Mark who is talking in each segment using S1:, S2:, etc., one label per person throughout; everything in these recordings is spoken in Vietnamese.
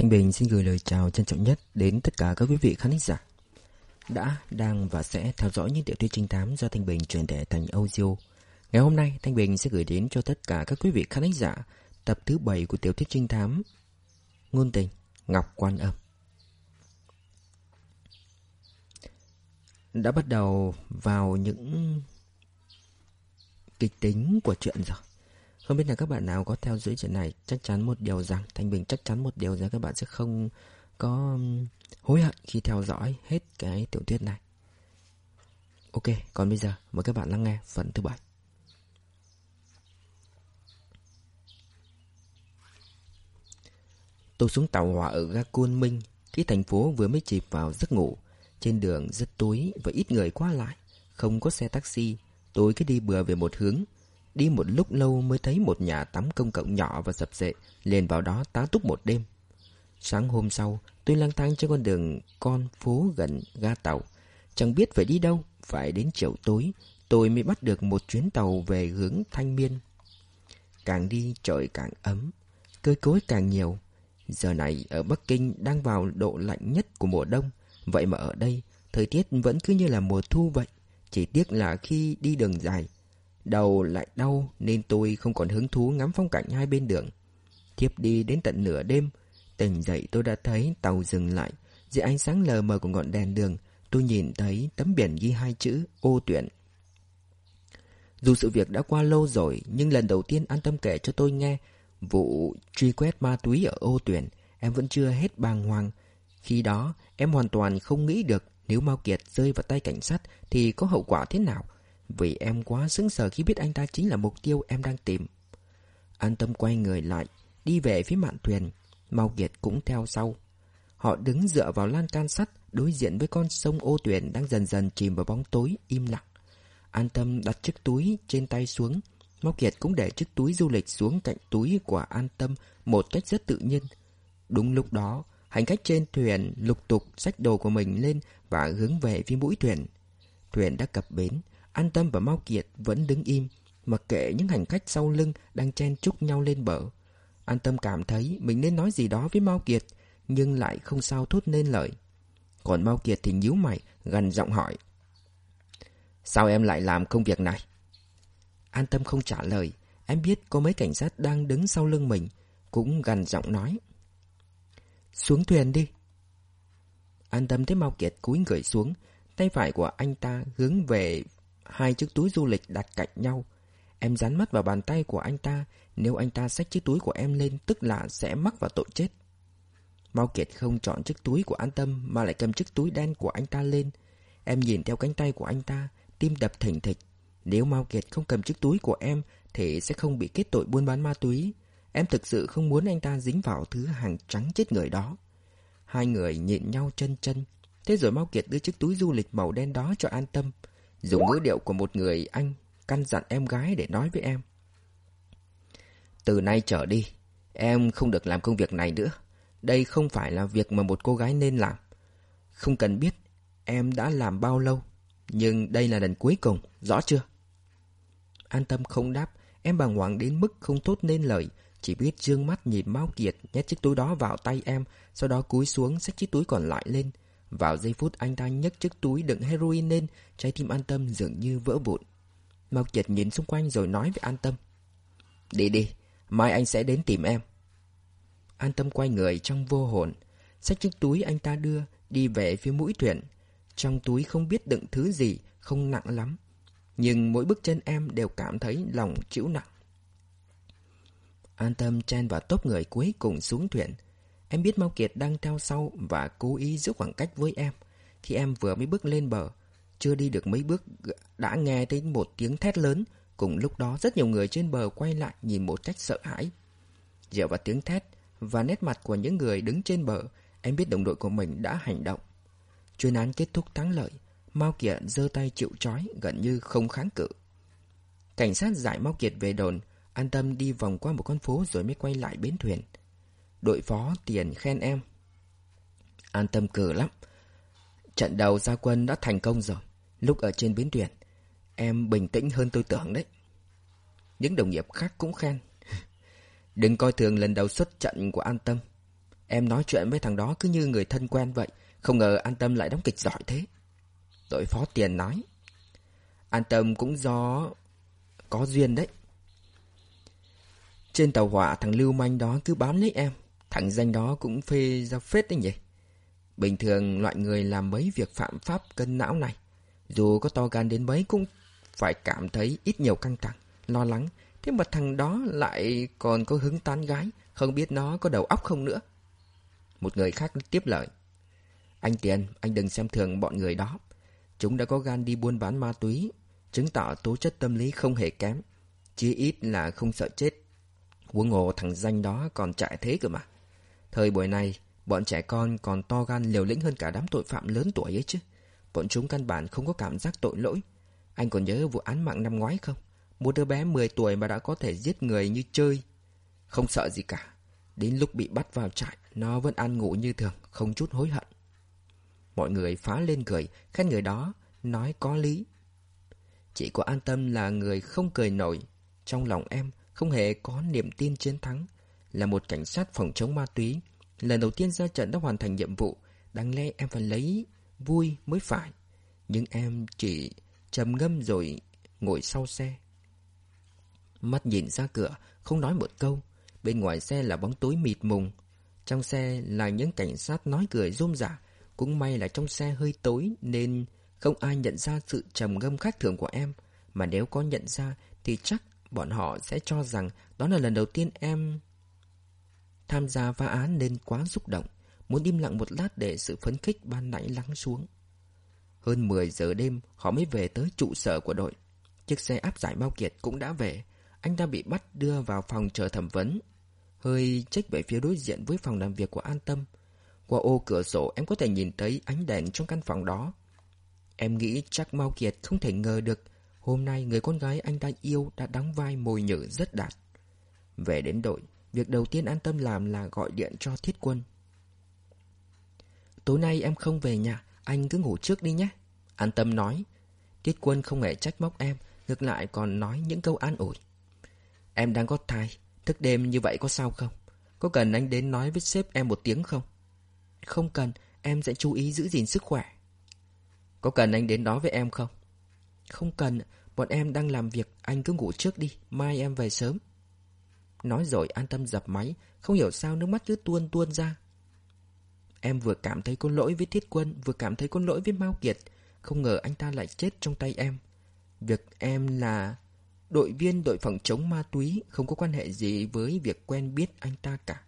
S1: Thanh Bình xin gửi lời chào trân trọng nhất đến tất cả các quý vị khán giả đã, đang và sẽ theo dõi những tiểu thuyết trinh thám do Thanh Bình truyền thể thành audio. Ngày hôm nay, Thanh Bình sẽ gửi đến cho tất cả các quý vị khán giả tập thứ 7 của tiểu thuyết trinh thám Ngôn tình Ngọc Quan Âm. Đã bắt đầu vào những kịch tính của chuyện rồi. Không biết là các bạn nào có theo dõi chuyện này Chắc chắn một điều rằng Thanh Bình chắc chắn một điều rằng các bạn sẽ không có hối hận khi theo dõi hết cái tiểu thuyết này. Ok, còn bây giờ mời các bạn lắng nghe phần thứ bảy. Tôi xuống tàu hỏa ở ga Côn Minh Khi thành phố vừa mới chìm vào giấc ngủ Trên đường rất tối và ít người qua lại Không có xe taxi Tôi cứ đi bừa về một hướng. Đi một lúc lâu mới thấy một nhà tắm công cộng nhỏ và sập sệ, liền vào đó tá túc một đêm. Sáng hôm sau, tôi lang thang trên con đường con phố gần ga tàu. Chẳng biết phải đi đâu, phải đến chiều tối, tôi mới bắt được một chuyến tàu về hướng Thanh Miên. Càng đi trời càng ấm, cây cối càng nhiều. Giờ này ở Bắc Kinh đang vào độ lạnh nhất của mùa đông, vậy mà ở đây thời tiết vẫn cứ như là mùa thu vậy. Chỉ tiếc là khi đi đường dài, Đầu lại đau nên tôi không còn hứng thú ngắm phong cảnh hai bên đường. Tiếp đi đến tận nửa đêm, tỉnh dậy tôi đã thấy tàu dừng lại. Dưới ánh sáng lờ mờ của ngọn đèn đường, tôi nhìn thấy tấm biển ghi hai chữ ô tuyển. Dù sự việc đã qua lâu rồi, nhưng lần đầu tiên an tâm kể cho tôi nghe vụ truy quét ma túy ở ô tuyển, em vẫn chưa hết bàng hoàng. Khi đó, em hoàn toàn không nghĩ được nếu Mao Kiệt rơi vào tay cảnh sát thì có hậu quả thế nào. Vì em quá sững sờ khi biết anh ta chính là mục tiêu em đang tìm. An tâm quay người lại Đi về phía mạn thuyền. Mau Kiệt cũng theo sau. Họ đứng dựa vào lan can sắt Đối diện với con sông ô tuyển Đang dần dần chìm vào bóng tối im lặng. An tâm đặt chiếc túi trên tay xuống. Mau Kiệt cũng để chiếc túi du lịch xuống cạnh túi của An Tâm một cách rất tự nhiên. Đúng lúc đó, hành khách trên thuyền lục tục xách đồ của mình lên và hướng về phía mũi thuyền. Thuyền đã cập bến, An Tâm và Mao Kiệt vẫn đứng im, mặc kệ những hành khách sau lưng đang chen chúc nhau lên bờ. An Tâm cảm thấy mình nên nói gì đó với Mao Kiệt, nhưng lại không sao thốt nên lời. Còn Mao Kiệt thì nhíu mày, gần giọng hỏi. Sao em lại làm công việc này? An Tâm không trả lời, em biết có mấy cảnh sát đang đứng sau lưng mình, cũng gần giọng nói. Xuống thuyền đi. An Tâm thấy Mao Kiệt cúi người xuống, tay phải của anh ta hướng về hai chiếc túi du lịch đặt cạnh nhau. Em dán mắt vào bàn tay của anh ta, nếu anh ta xách chiếc túi của em lên tức là sẽ mắc vào tội chết. Mao Kiệt không chọn chiếc túi của An Tâm mà lại cầm chiếc túi đen của anh ta lên. Em nhìn theo cánh tay của anh ta, tim đập thình thịch. Nếu Mao Kiệt không cầm chiếc túi của em thì sẽ không bị kết tội buôn bán ma túy. Em thực sự không muốn anh ta dính vào thứ hàng trắng chết người đó. Hai người nhịn nhau chân chân. Thế rồi Mao Kiệt đưa chiếc túi du lịch màu đen đó cho An Tâm. Dùng ngữ điệu của một người anh căn dặn em gái để nói với em. Từ nay trở đi, em không được làm công việc này nữa. Đây không phải là việc mà một cô gái nên làm. Không cần biết em đã làm bao lâu, nhưng đây là lần cuối cùng, rõ chưa? An tâm không đáp, em bàng hoàng đến mức không tốt nên lời, chỉ biết dương mắt nhìn Mao Kiệt nhét chiếc túi đó vào tay em, sau đó cúi xuống xách chiếc túi còn lại lên. Vào giây phút anh ta nhấc chiếc túi đựng heroin lên, trái tim an tâm dường như vỡ vụn. Mao Kiệt nhìn xung quanh rồi nói với an tâm. Đi đi, mai anh sẽ đến tìm em. An tâm quay người trong vô hồn, xách chiếc túi anh ta đưa, đi về phía mũi thuyền. Trong túi không biết đựng thứ gì, không nặng lắm. Nhưng mỗi bước chân em đều cảm thấy lòng chịu nặng. An tâm chen vào tốp người cuối cùng xuống thuyền. Em biết Mao Kiệt đang theo sau và cố ý giữ khoảng cách với em. Khi em vừa mới bước lên bờ, chưa đi được mấy bước đã nghe thấy một tiếng thét lớn. Cùng lúc đó rất nhiều người trên bờ quay lại nhìn một cách sợ hãi. Dựa vào tiếng thét và nét mặt của những người đứng trên bờ, em biết đồng đội của mình đã hành động. Chuyên án kết thúc thắng lợi, Mao Kiệt giơ tay chịu trói gần như không kháng cự. Cảnh sát giải Mao Kiệt về đồn, an tâm đi vòng qua một con phố rồi mới quay lại bến thuyền. Đội phó tiền khen em. An tâm cử lắm. Trận đầu gia quân đã thành công rồi. Lúc ở trên biến tuyển, em bình tĩnh hơn tôi tưởng đấy. Những đồng nghiệp khác cũng khen. Đừng coi thường lần đầu xuất trận của an tâm. Em nói chuyện với thằng đó cứ như người thân quen vậy. Không ngờ An Tâm lại đóng kịch giỏi thế. Đội phó tiền nói. An Tâm cũng do có duyên đấy. Trên tàu hỏa thằng Lưu Manh đó cứ bám lấy em. Thằng danh đó cũng phê ra phết đấy nhỉ. Bình thường loại người làm mấy việc phạm pháp cân não này. Dù có to gan đến mấy cũng phải cảm thấy ít nhiều căng thẳng, lo lắng. Thế mà thằng đó lại còn có hứng tán gái, không biết nó có đầu óc không nữa. Một người khác tiếp lời. Anh Tiền, anh đừng xem thường bọn người đó. Chúng đã có gan đi buôn bán ma túy, chứng tỏ tố chất tâm lý không hề kém. Chỉ ít là không sợ chết. Huống hồ thằng danh đó còn chạy thế cơ mà. Thời buổi này, bọn trẻ con còn to gan liều lĩnh hơn cả đám tội phạm lớn tuổi ấy chứ. Bọn chúng căn bản không có cảm giác tội lỗi. Anh còn nhớ vụ án mạng năm ngoái không? Một đứa bé 10 tuổi mà đã có thể giết người như chơi. Không sợ gì cả. Đến lúc bị bắt vào trại, nó vẫn ăn ngủ như thường, không chút hối hận. Mọi người phá lên cười, khen người đó, nói có lý. Chỉ có an tâm là người không cười nổi. Trong lòng em không hề có niềm tin chiến thắng. Là một cảnh sát phòng chống ma túy. Lần đầu tiên ra trận đã hoàn thành nhiệm vụ. Đáng lẽ em phải lấy vui mới phải. Nhưng em chỉ trầm ngâm rồi ngồi sau xe. Mắt nhìn ra cửa, không nói một câu. Bên ngoài xe là bóng tối mịt mùng. Trong xe là những cảnh sát nói cười rôm rả. Cũng may là trong xe hơi tối nên không ai nhận ra sự trầm ngâm khác thường của em. Mà nếu có nhận ra thì chắc bọn họ sẽ cho rằng đó là lần đầu tiên em tham gia phá án nên quá xúc động. Muốn im lặng một lát để sự phấn khích ban nãy lắng xuống. Hơn 10 giờ đêm họ mới về tới trụ sở của đội. Chiếc xe áp giải Mao Kiệt cũng đã về. Anh ta bị bắt đưa vào phòng chờ thẩm vấn. Hơi trách về phía đối diện với phòng làm việc của An Tâm. Qua ô cửa sổ em có thể nhìn thấy ánh đèn trong căn phòng đó. Em nghĩ chắc Mao Kiệt không thể ngờ được hôm nay người con gái anh ta yêu đã đóng vai mồi nhử rất đạt. Về đến đội, việc đầu tiên An Tâm làm là gọi điện cho Thiết Quân. Tối nay em không về nhà, anh cứ ngủ trước đi nhé. An Tâm nói. Thiết Quân không hề trách móc em, ngược lại còn nói những câu an ủi. Em đang có thai, thức đêm như vậy có sao không? Có cần anh đến nói với sếp em một tiếng không? Không cần, em sẽ chú ý giữ gìn sức khỏe. Có cần anh đến nói với em không? Không cần, bọn em đang làm việc, anh cứ ngủ trước đi, mai em về sớm. Nói rồi an tâm dập máy, không hiểu sao nước mắt cứ tuôn tuôn ra. Em vừa cảm thấy có lỗi với Thiết Quân, vừa cảm thấy có lỗi với Mao Kiệt. Không ngờ anh ta lại chết trong tay em. Việc em là đội viên đội phòng chống ma túy không có quan hệ gì với việc quen biết anh ta cả.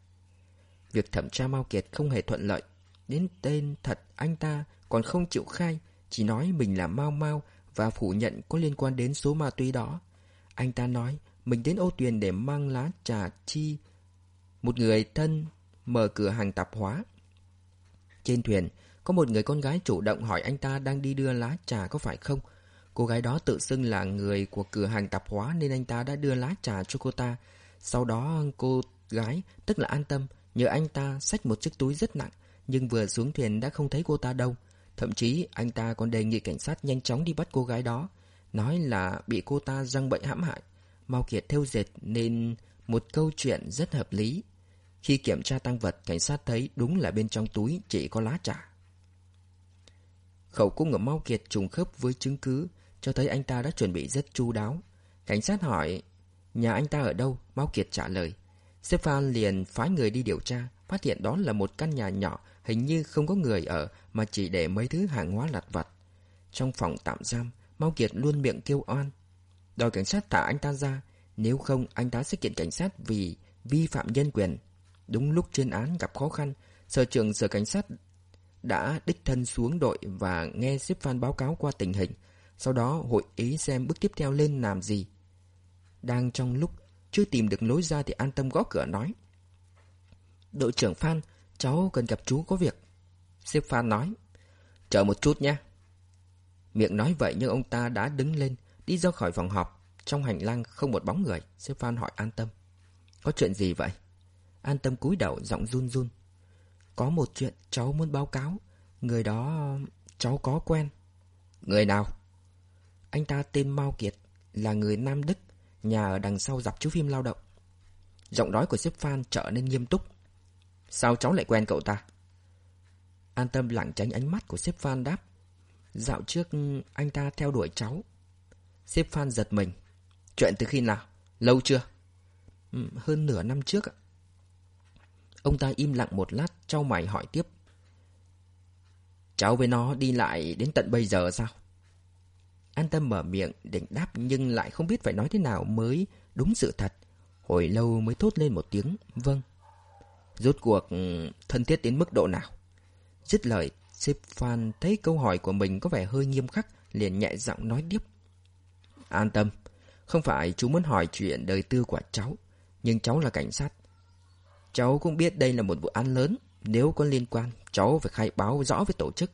S1: Việc thẩm tra Mao Kiệt không hề thuận lợi. Đến tên thật anh ta còn không chịu khai, chỉ nói mình là Mao Mao và phủ nhận có liên quan đến số ma túy đó. Anh ta nói mình đến ô tuyền để mang lá trà chi. Một người thân mở cửa hàng tạp hóa. Trên thuyền, có một người con gái chủ động hỏi anh ta đang đi đưa lá trà có phải không. Cô gái đó tự xưng là người của cửa hàng tạp hóa nên anh ta đã đưa lá trà cho cô ta. Sau đó cô gái, tức là an tâm, nhờ anh ta xách một chiếc túi rất nặng, nhưng vừa xuống thuyền đã không thấy cô ta đâu. Thậm chí anh ta còn đề nghị cảnh sát nhanh chóng đi bắt cô gái đó, nói là bị cô ta răng bệnh hãm hại. Mau Kiệt theo dệt nên một câu chuyện rất hợp lý. Khi kiểm tra tăng vật, cảnh sát thấy đúng là bên trong túi chỉ có lá trà. Khẩu cung ở Mau Kiệt trùng khớp với chứng cứ, cho thấy anh ta đã chuẩn bị rất chu đáo. Cảnh sát hỏi, nhà anh ta ở đâu? Mau Kiệt trả lời. Stefan liền phái người đi điều tra, phát hiện đó là một căn nhà nhỏ, hình như không có người ở mà chỉ để mấy thứ hàng hóa lặt vặt. Trong phòng tạm giam, Mau Kiệt luôn miệng kêu oan. Đòi cảnh sát thả anh ta ra, nếu không anh ta sẽ kiện cảnh sát vì vi phạm nhân quyền. Đúng lúc chuyên án gặp khó khăn, sở trưởng sở cảnh sát đã đích thân xuống đội và nghe xếp phan báo cáo qua tình hình. Sau đó hội ý xem bước tiếp theo lên làm gì. Đang trong lúc chưa tìm được lối ra thì an tâm gõ cửa nói. Đội trưởng Phan, cháu cần gặp chú có việc. Xếp Phan nói. Chờ một chút nhé. Miệng nói vậy nhưng ông ta đã đứng lên, đi ra khỏi phòng họp. Trong hành lang không một bóng người. sếp Phan hỏi an tâm. Có chuyện gì vậy? An tâm cúi đầu giọng run run. Có một chuyện cháu muốn báo cáo. Người đó cháu có quen. Người nào? Anh ta tên Mao Kiệt, là người Nam Đức, nhà ở đằng sau dạp chiếu phim lao động. Giọng nói của sếp Phan trở nên nghiêm túc. Sao cháu lại quen cậu ta? An tâm lặng tránh ánh mắt của sếp Phan đáp. Dạo trước anh ta theo đuổi cháu. Xếp Phan giật mình. Chuyện từ khi nào? Lâu chưa? Ừ, hơn nửa năm trước ạ. Ông ta im lặng một lát, trao mày hỏi tiếp. Cháu với nó đi lại đến tận bây giờ sao? An tâm mở miệng định đáp nhưng lại không biết phải nói thế nào mới đúng sự thật. Hồi lâu mới thốt lên một tiếng, vâng. Rốt cuộc ừ, thân thiết đến mức độ nào? Dứt lời, sếp Phan thấy câu hỏi của mình có vẻ hơi nghiêm khắc, liền nhẹ giọng nói tiếp. An tâm, không phải chú muốn hỏi chuyện đời tư của cháu, nhưng cháu là cảnh sát. Cháu cũng biết đây là một vụ án lớn, nếu có liên quan, cháu phải khai báo rõ với tổ chức.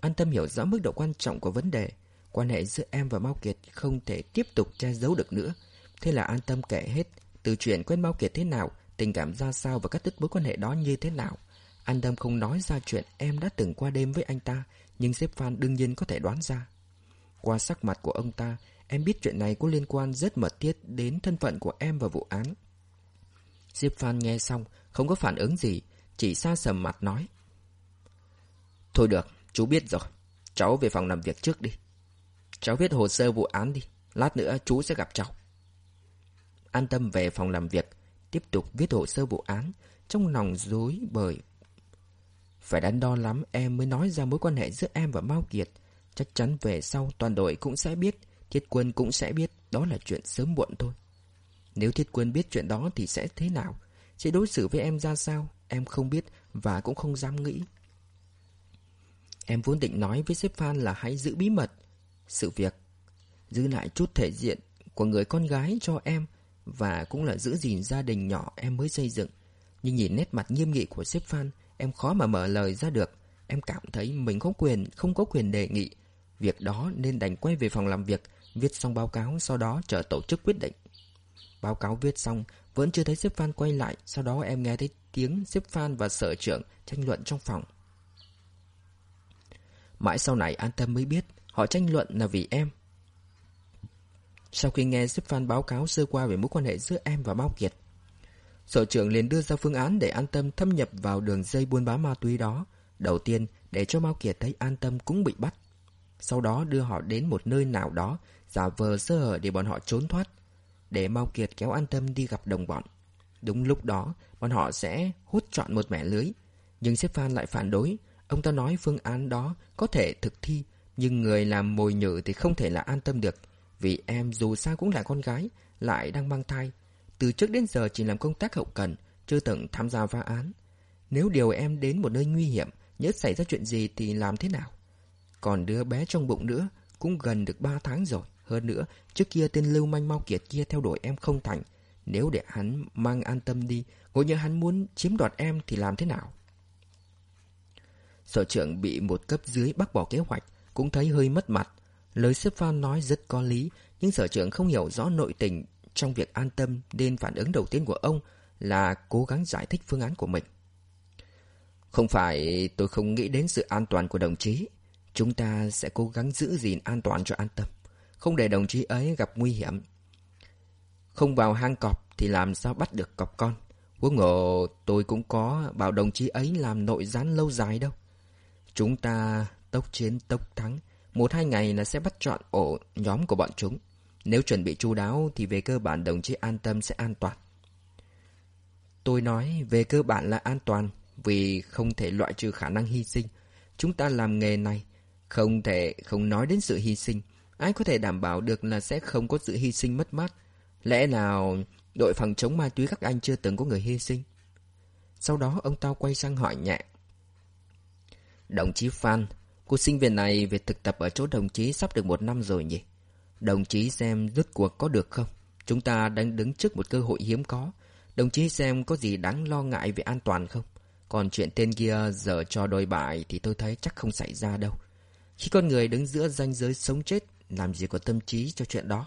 S1: An tâm hiểu rõ mức độ quan trọng của vấn đề, quan hệ giữa em và Mao Kiệt không thể tiếp tục che giấu được nữa. Thế là an tâm kể hết, từ chuyện quen Mao Kiệt thế nào, tình cảm ra sao và các đứt mối quan hệ đó như thế nào. An tâm không nói ra chuyện em đã từng qua đêm với anh ta, nhưng sếp Phan đương nhiên có thể đoán ra. Qua sắc mặt của ông ta, em biết chuyện này có liên quan rất mật thiết đến thân phận của em và vụ án. Diệp Phan nghe xong, không có phản ứng gì, chỉ xa sầm mặt nói. Thôi được, chú biết rồi. Cháu về phòng làm việc trước đi. Cháu viết hồ sơ vụ án đi. Lát nữa chú sẽ gặp cháu. An tâm về phòng làm việc, tiếp tục viết hồ sơ vụ án, trong lòng dối bởi. Phải đắn đo lắm em mới nói ra mối quan hệ giữa em và Mao Kiệt. Chắc chắn về sau toàn đội cũng sẽ biết, Thiết Quân cũng sẽ biết, đó là chuyện sớm muộn thôi. Nếu Thiết Quân biết chuyện đó thì sẽ thế nào? Sẽ đối xử với em ra sao? Em không biết và cũng không dám nghĩ. Em vốn định nói với sếp Phan là hãy giữ bí mật sự việc. Giữ lại chút thể diện của người con gái cho em và cũng là giữ gìn gia đình nhỏ em mới xây dựng. Nhưng nhìn nét mặt nghiêm nghị của sếp Phan, em khó mà mở lời ra được. Em cảm thấy mình không quyền, không có quyền đề nghị. Việc đó nên đành quay về phòng làm việc, viết xong báo cáo, sau đó chờ tổ chức quyết định. Báo cáo viết xong, vẫn chưa thấy sếp Phan quay lại, sau đó em nghe thấy tiếng sếp Phan và sở trưởng tranh luận trong phòng. Mãi sau này an tâm mới biết Họ tranh luận là vì em Sau khi nghe sếp Phan báo cáo sơ qua về mối quan hệ giữa em và Bao Kiệt Sở trưởng liền đưa ra phương án để an tâm thâm nhập vào đường dây buôn bán ma túy đó Đầu tiên để cho Mao Kiệt thấy an tâm cũng bị bắt sau đó đưa họ đến một nơi nào đó Giả vờ sơ hở để bọn họ trốn thoát Để Mao Kiệt kéo an tâm đi gặp đồng bọn Đúng lúc đó bọn họ sẽ hút trọn một mẻ lưới Nhưng sếp Phan lại phản đối Ông ta nói phương án đó có thể thực thi, nhưng người làm mồi nhử thì không thể là an tâm được. Vì em dù sao cũng là con gái, lại đang mang thai. Từ trước đến giờ chỉ làm công tác hậu cần, chưa từng tham gia phá án. Nếu điều em đến một nơi nguy hiểm, nhớ xảy ra chuyện gì thì làm thế nào? Còn đứa bé trong bụng nữa, cũng gần được 3 tháng rồi. Hơn nữa, trước kia tên Lưu Manh Mau Kiệt kia theo đuổi em không thành. Nếu để hắn mang an tâm đi, ngồi như hắn muốn chiếm đoạt em thì làm thế nào? Sở trưởng bị một cấp dưới bác bỏ kế hoạch, cũng thấy hơi mất mặt. Lời xếp Phan nói rất có lý, nhưng sở trưởng không hiểu rõ nội tình trong việc an tâm nên phản ứng đầu tiên của ông là cố gắng giải thích phương án của mình. Không phải tôi không nghĩ đến sự an toàn của đồng chí. Chúng ta sẽ cố gắng giữ gìn an toàn cho an tâm. Không để đồng chí ấy gặp nguy hiểm. Không vào hang cọp thì làm sao bắt được cọp con. Huống ngộ tôi cũng có bảo đồng chí ấy làm nội gián lâu dài đâu. Chúng ta tốc chiến tốc thắng. Một hai ngày là sẽ bắt chọn ổ nhóm của bọn chúng. Nếu chuẩn bị chu đáo thì về cơ bản đồng chí an tâm sẽ an toàn. Tôi nói về cơ bản là an toàn vì không thể loại trừ khả năng hy sinh. Chúng ta làm nghề này không thể không nói đến sự hy sinh. Ai có thể đảm bảo được là sẽ không có sự hy sinh mất mát. Lẽ nào đội phòng chống ma túy các anh chưa từng có người hy sinh? Sau đó ông tao quay sang hỏi nhẹ. Đồng chí Phan, cô sinh viên này về thực tập ở chỗ đồng chí sắp được một năm rồi nhỉ? Đồng chí xem rút cuộc có được không? Chúng ta đang đứng trước một cơ hội hiếm có. Đồng chí xem có gì đáng lo ngại về an toàn không? Còn chuyện tên kia giờ cho đôi bại thì tôi thấy chắc không xảy ra đâu. Khi con người đứng giữa ranh giới sống chết, làm gì có tâm trí cho chuyện đó?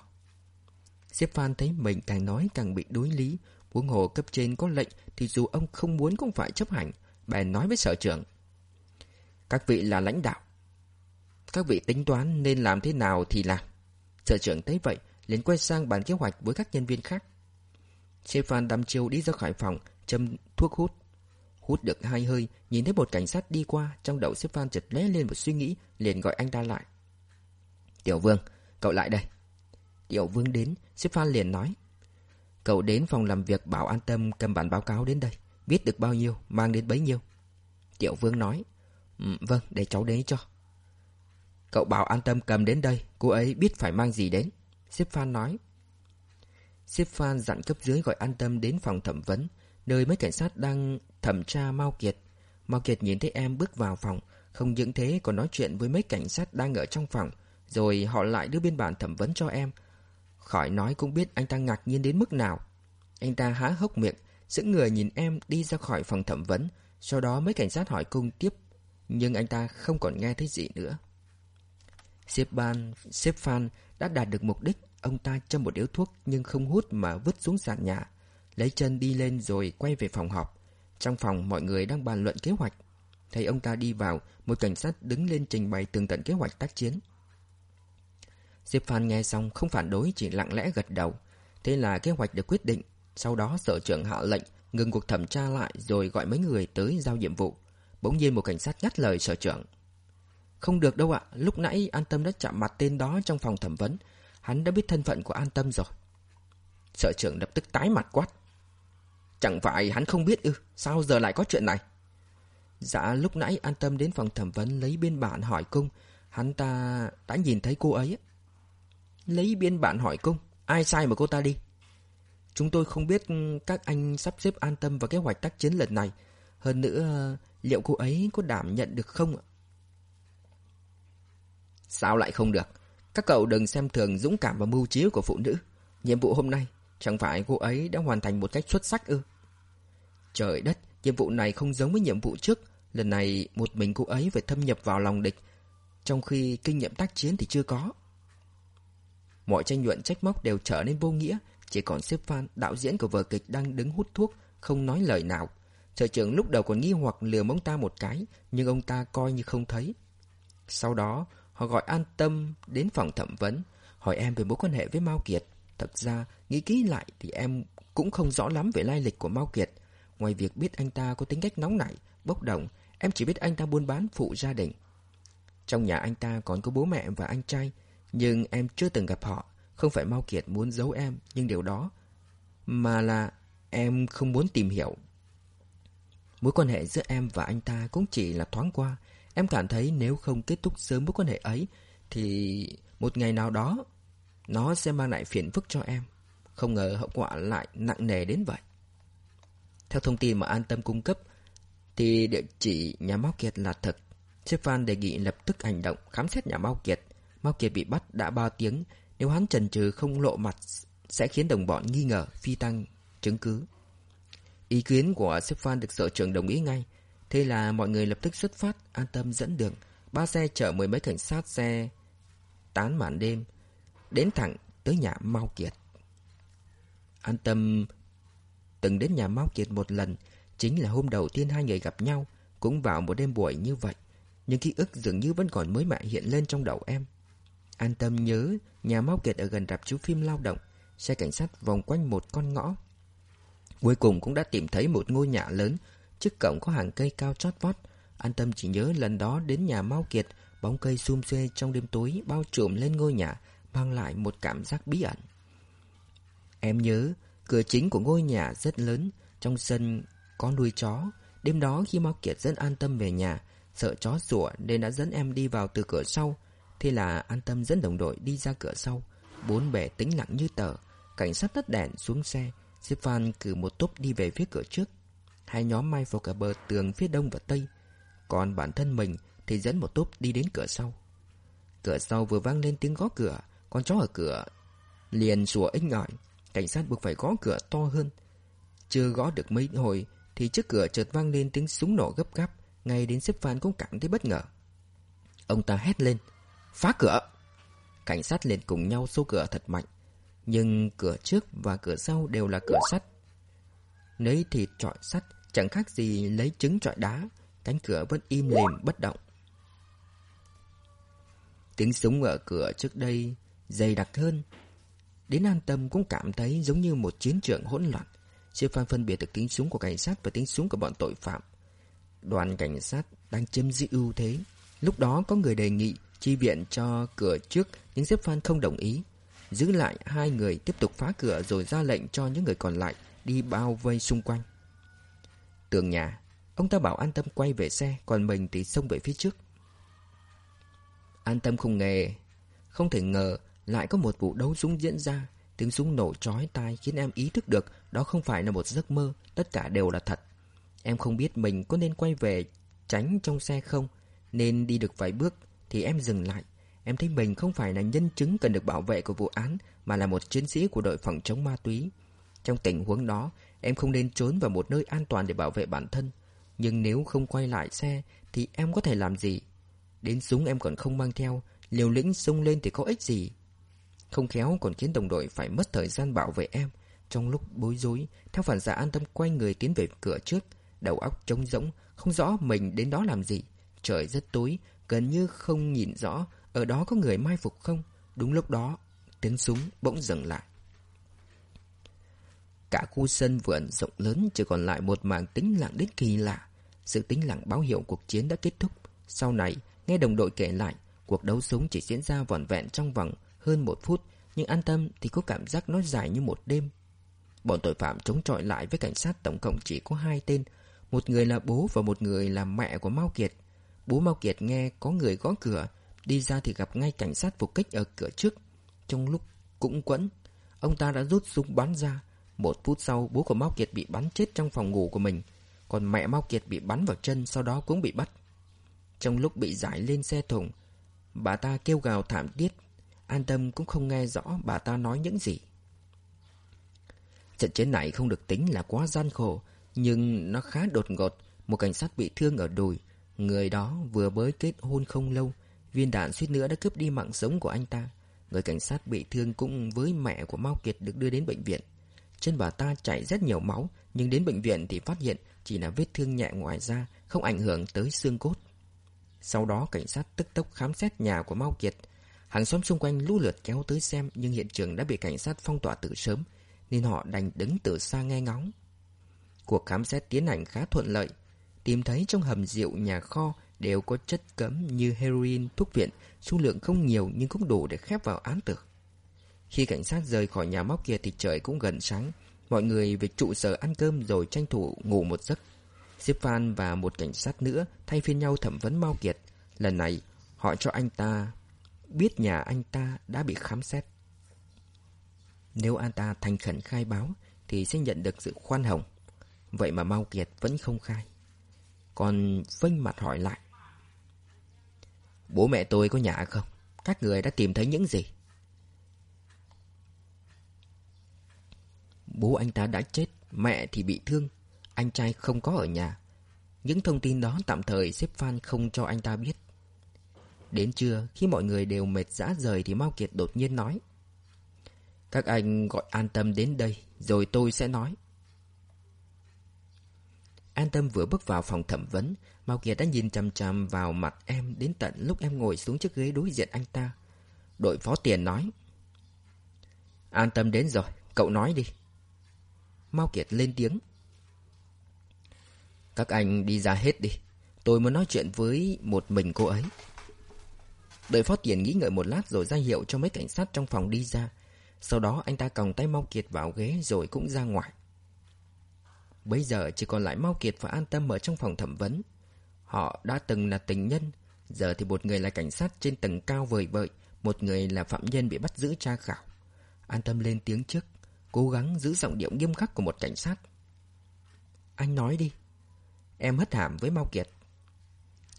S1: Sếp Phan thấy mình càng nói càng bị đối lý. Huống hồ cấp trên có lệnh thì dù ông không muốn cũng phải chấp hành. Bèn nói với sở trưởng. Các vị là lãnh đạo. Các vị tính toán nên làm thế nào thì làm. Sở trưởng thấy vậy, liền quay sang bàn kế hoạch với các nhân viên khác. Stefan đăm chiêu đi ra khỏi phòng, châm thuốc hút. Hút được hai hơi, nhìn thấy một cảnh sát đi qua, trong đầu xếp Phan chợt lóe lên một suy nghĩ, liền gọi anh ta lại. Tiểu Vương, cậu lại đây. Tiểu Vương đến, xếp Phan liền nói. Cậu đến phòng làm việc bảo an tâm cầm bản báo cáo đến đây. biết được bao nhiêu, mang đến bấy nhiêu. Tiểu Vương nói. Um, vâng, để cháu đến cho. Cậu bảo an tâm cầm đến đây, cô ấy biết phải mang gì đến. Xếp Phan nói. Xếp Phan dặn cấp dưới gọi an tâm đến phòng thẩm vấn, nơi mấy cảnh sát đang thẩm tra Mao Kiệt. Mao Kiệt nhìn thấy em bước vào phòng, không những thế còn nói chuyện với mấy cảnh sát đang ở trong phòng, rồi họ lại đưa biên bản thẩm vấn cho em. Khỏi nói cũng biết anh ta ngạc nhiên đến mức nào. Anh ta há hốc miệng, sững người nhìn em đi ra khỏi phòng thẩm vấn, sau đó mấy cảnh sát hỏi cung tiếp, nhưng anh ta không còn nghe thấy gì nữa. Sếp ban, sếp Phan đã đạt được mục đích, ông ta châm một điếu thuốc nhưng không hút mà vứt xuống sàn nhà, lấy chân đi lên rồi quay về phòng họp. Trong phòng mọi người đang bàn luận kế hoạch. Thấy ông ta đi vào, một cảnh sát đứng lên trình bày tường tận kế hoạch tác chiến. Diệp Phan nghe xong không phản đối chỉ lặng lẽ gật đầu. Thế là kế hoạch được quyết định. Sau đó sở trưởng hạ lệnh ngừng cuộc thẩm tra lại rồi gọi mấy người tới giao nhiệm vụ. Bỗng nhiên một cảnh sát nhắc lời sở trưởng. Không được đâu ạ, lúc nãy An Tâm đã chạm mặt tên đó trong phòng thẩm vấn. Hắn đã biết thân phận của An Tâm rồi. Sở trưởng lập tức tái mặt quát. Chẳng phải hắn không biết ư, sao giờ lại có chuyện này? Dạ lúc nãy An Tâm đến phòng thẩm vấn lấy biên bản hỏi cung, hắn ta đã nhìn thấy cô ấy. Lấy biên bản hỏi cung, ai sai mà cô ta đi? Chúng tôi không biết các anh sắp xếp an tâm vào kế hoạch tác chiến lần này. Hơn nữa, liệu cô ấy có đảm nhận được không ạ? Sao lại không được? Các cậu đừng xem thường dũng cảm và mưu trí của phụ nữ. Nhiệm vụ hôm nay, chẳng phải cô ấy đã hoàn thành một cách xuất sắc ư? Trời đất, nhiệm vụ này không giống với nhiệm vụ trước. Lần này một mình cô ấy phải thâm nhập vào lòng địch, trong khi kinh nghiệm tác chiến thì chưa có. Mọi tranh luận trách móc đều trở nên vô nghĩa, chỉ còn xếp Phan, đạo diễn của vở kịch đang đứng hút thuốc, không nói lời nào. Sở trưởng lúc đầu còn nghi hoặc lừa ông ta một cái, nhưng ông ta coi như không thấy. Sau đó, họ gọi an tâm đến phòng thẩm vấn, hỏi em về mối quan hệ với Mao Kiệt. Thật ra, nghĩ kỹ lại thì em cũng không rõ lắm về lai lịch của Mao Kiệt. Ngoài việc biết anh ta có tính cách nóng nảy, bốc đồng, em chỉ biết anh ta buôn bán phụ gia đình. Trong nhà anh ta còn có bố mẹ và anh trai, nhưng em chưa từng gặp họ. Không phải Mao Kiệt muốn giấu em, nhưng điều đó mà là em không muốn tìm hiểu. Mối quan hệ giữa em và anh ta cũng chỉ là thoáng qua. Em cảm thấy nếu không kết thúc sớm mối quan hệ ấy, thì một ngày nào đó nó sẽ mang lại phiền phức cho em. Không ngờ hậu quả lại nặng nề đến vậy. Theo thông tin mà An Tâm cung cấp, thì địa chỉ nhà Mao Kiệt là thật. Stefan đề nghị lập tức hành động khám xét nhà Mao Kiệt. Mao Kiệt bị bắt đã 3 tiếng, nếu hắn chần chừ không lộ mặt sẽ khiến đồng bọn nghi ngờ phi tăng chứng cứ. Ý kiến của Stefan được sở trưởng đồng ý ngay. Thế là mọi người lập tức xuất phát, an tâm dẫn đường. Ba xe chở mười mấy cảnh sát xe tán màn đêm, đến thẳng tới nhà Mao Kiệt. An tâm từng đến nhà Mao Kiệt một lần, chính là hôm đầu tiên hai người gặp nhau, cũng vào một đêm buổi như vậy. Nhưng ký ức dường như vẫn còn mới mẻ hiện lên trong đầu em. An tâm nhớ nhà Mao Kiệt ở gần rạp chiếu phim lao động, xe cảnh sát vòng quanh một con ngõ. Cuối cùng cũng đã tìm thấy một ngôi nhà lớn, trước cổng có hàng cây cao chót vót. An tâm chỉ nhớ lần đó đến nhà Mao Kiệt, bóng cây xum xuê trong đêm tối bao trùm lên ngôi nhà, mang lại một cảm giác bí ẩn. Em nhớ, cửa chính của ngôi nhà rất lớn, trong sân có nuôi chó. Đêm đó khi Mao Kiệt dẫn an tâm về nhà, sợ chó sủa nên đã dẫn em đi vào từ cửa sau. Thế là an tâm dẫn đồng đội đi ra cửa sau. Bốn bề tĩnh lặng như tờ. Cảnh sát tắt đèn xuống xe. Stefan cử một tốp đi về phía cửa trước. Hai nhóm mai vào cả bờ tường phía đông và tây. Còn bản thân mình thì dẫn một tốp đi đến cửa sau. Cửa sau vừa vang lên tiếng gõ cửa. Con chó ở cửa liền sủa ích ngỏi. Cảnh sát buộc phải gõ cửa to hơn. Chưa gõ được mấy hồi, thì trước cửa chợt vang lên tiếng súng nổ gấp gáp. Ngay đến Stefan cũng cảm thấy bất ngờ. Ông ta hét lên. Phá cửa! Cảnh sát liền cùng nhau xô cửa thật mạnh. Nhưng cửa trước và cửa sau đều là cửa sắt. Nấy thịt trọi sắt, chẳng khác gì lấy trứng trọi đá. Cánh cửa vẫn im lìm bất động. Tiếng súng ở cửa trước đây dày đặc hơn. Đến an tâm cũng cảm thấy giống như một chiến trường hỗn loạn. Siêu Phan phân biệt được tiếng súng của cảnh sát và tiếng súng của bọn tội phạm. đoàn cảnh sát đang chiếm giữ ưu thế. Lúc đó có người đề nghị chi viện cho cửa trước nhưng xếp Phan không đồng ý. Giữ lại hai người tiếp tục phá cửa rồi ra lệnh cho những người còn lại đi bao vây xung quanh. Tường nhà, ông ta bảo an tâm quay về xe, còn mình thì xông về phía trước. An tâm không nghề, không thể ngờ lại có một vụ đấu súng diễn ra. Tiếng súng nổ chói tai khiến em ý thức được đó không phải là một giấc mơ, tất cả đều là thật. Em không biết mình có nên quay về tránh trong xe không, nên đi được vài bước thì em dừng lại. Em thấy mình không phải là nhân chứng cần được bảo vệ của vụ án mà là một chiến sĩ của đội phòng chống ma túy. Trong tình huống đó, em không nên trốn vào một nơi an toàn để bảo vệ bản thân. Nhưng nếu không quay lại xe thì em có thể làm gì? Đến súng em còn không mang theo, liều lĩnh xông lên thì có ích gì? Không khéo còn khiến đồng đội phải mất thời gian bảo vệ em. Trong lúc bối rối, theo phản xạ an tâm quay người tiến về cửa trước, đầu óc trống rỗng, không rõ mình đến đó làm gì. Trời rất tối, gần như không nhìn rõ ở đó có người mai phục không. Đúng lúc đó, tiếng súng bỗng dừng lại. Cả khu sân vườn rộng lớn chỉ còn lại một mảng tĩnh lặng đến kỳ lạ. Sự tĩnh lặng báo hiệu cuộc chiến đã kết thúc. Sau này, nghe đồng đội kể lại, cuộc đấu súng chỉ diễn ra vỏn vẹn trong vòng hơn một phút, nhưng an tâm thì có cảm giác nó dài như một đêm. Bọn tội phạm chống chọi lại với cảnh sát tổng cộng chỉ có hai tên, một người là bố và một người là mẹ của Mao Kiệt. Bố Mao Kiệt nghe có người gõ cửa, đi ra thì gặp ngay cảnh sát phục kích ở cửa trước. Trong lúc cũng quẫn, ông ta đã rút súng bắn ra. Một phút sau, bố của Mao Kiệt bị bắn chết trong phòng ngủ của mình, còn mẹ Mao Kiệt bị bắn vào chân sau đó cũng bị bắt. Trong lúc bị giải lên xe thùng, bà ta kêu gào thảm thiết, An Tâm cũng không nghe rõ bà ta nói những gì. Trận chiến này không được tính là quá gian khổ, nhưng nó khá đột ngột. Một cảnh sát bị thương ở đùi, người đó vừa mới kết hôn không lâu, viên đạn suýt nữa đã cướp đi mạng sống của anh ta. Người cảnh sát bị thương cũng với mẹ của Mao Kiệt được đưa đến bệnh viện. Chân bà ta chảy rất nhiều máu, nhưng đến bệnh viện thì phát hiện chỉ là vết thương nhẹ ngoài da, không ảnh hưởng tới xương cốt. Sau đó cảnh sát tức tốc khám xét nhà của Mao Kiệt. Hàng xóm xung quanh lũ lượt kéo tới xem nhưng hiện trường đã bị cảnh sát phong tỏa từ sớm, nên họ đành đứng từ xa nghe ngóng. Cuộc khám xét tiến hành khá thuận lợi. Tìm thấy trong hầm rượu nhà kho đều có chất cấm như heroin, thuốc viện, số lượng không nhiều nhưng cũng đủ để khép vào án tử. Khi cảnh sát rời khỏi nhà móc kia thì trời cũng gần sáng. Mọi người về trụ sở ăn cơm rồi tranh thủ ngủ một giấc. Diệp Phan và một cảnh sát nữa thay phiên nhau thẩm vấn Mao Kiệt. Lần này, họ cho anh ta biết nhà anh ta đã bị khám xét. Nếu anh ta thành khẩn khai báo thì sẽ nhận được sự khoan hồng. Vậy mà Mao Kiệt vẫn không khai. Còn vênh mặt hỏi lại. Bố mẹ tôi có nhà không? Các người đã tìm thấy những gì? Bố anh ta đã chết, mẹ thì bị thương, anh trai không có ở nhà. Những thông tin đó tạm thời xếp Phan không cho anh ta biết. Đến trưa, khi mọi người đều mệt dã rời thì Mao Kiệt đột nhiên nói. Các anh gọi an tâm đến đây, rồi tôi sẽ nói. An tâm vừa bước vào phòng thẩm vấn, Mao Kiệt đã nhìn chằm chằm vào mặt em đến tận lúc em ngồi xuống chiếc ghế đối diện anh ta. Đội phó tiền nói. An tâm đến rồi, cậu nói đi. Mao Kiệt lên tiếng. Các anh đi ra hết đi, tôi muốn nói chuyện với một mình cô ấy đợi phó tiền nghĩ ngợi một lát rồi ra hiệu cho mấy cảnh sát trong phòng đi ra. Sau đó anh ta còng tay Mao Kiệt vào ghế rồi cũng ra ngoài. Bây giờ chỉ còn lại Mao Kiệt và An Tâm ở trong phòng thẩm vấn. Họ đã từng là tình nhân, giờ thì một người là cảnh sát trên tầng cao vời vợi, một người là phạm nhân bị bắt giữ tra khảo. An Tâm lên tiếng trước, cố gắng giữ giọng điệu nghiêm khắc của một cảnh sát. Anh nói đi. Em hất hàm với Mao Kiệt.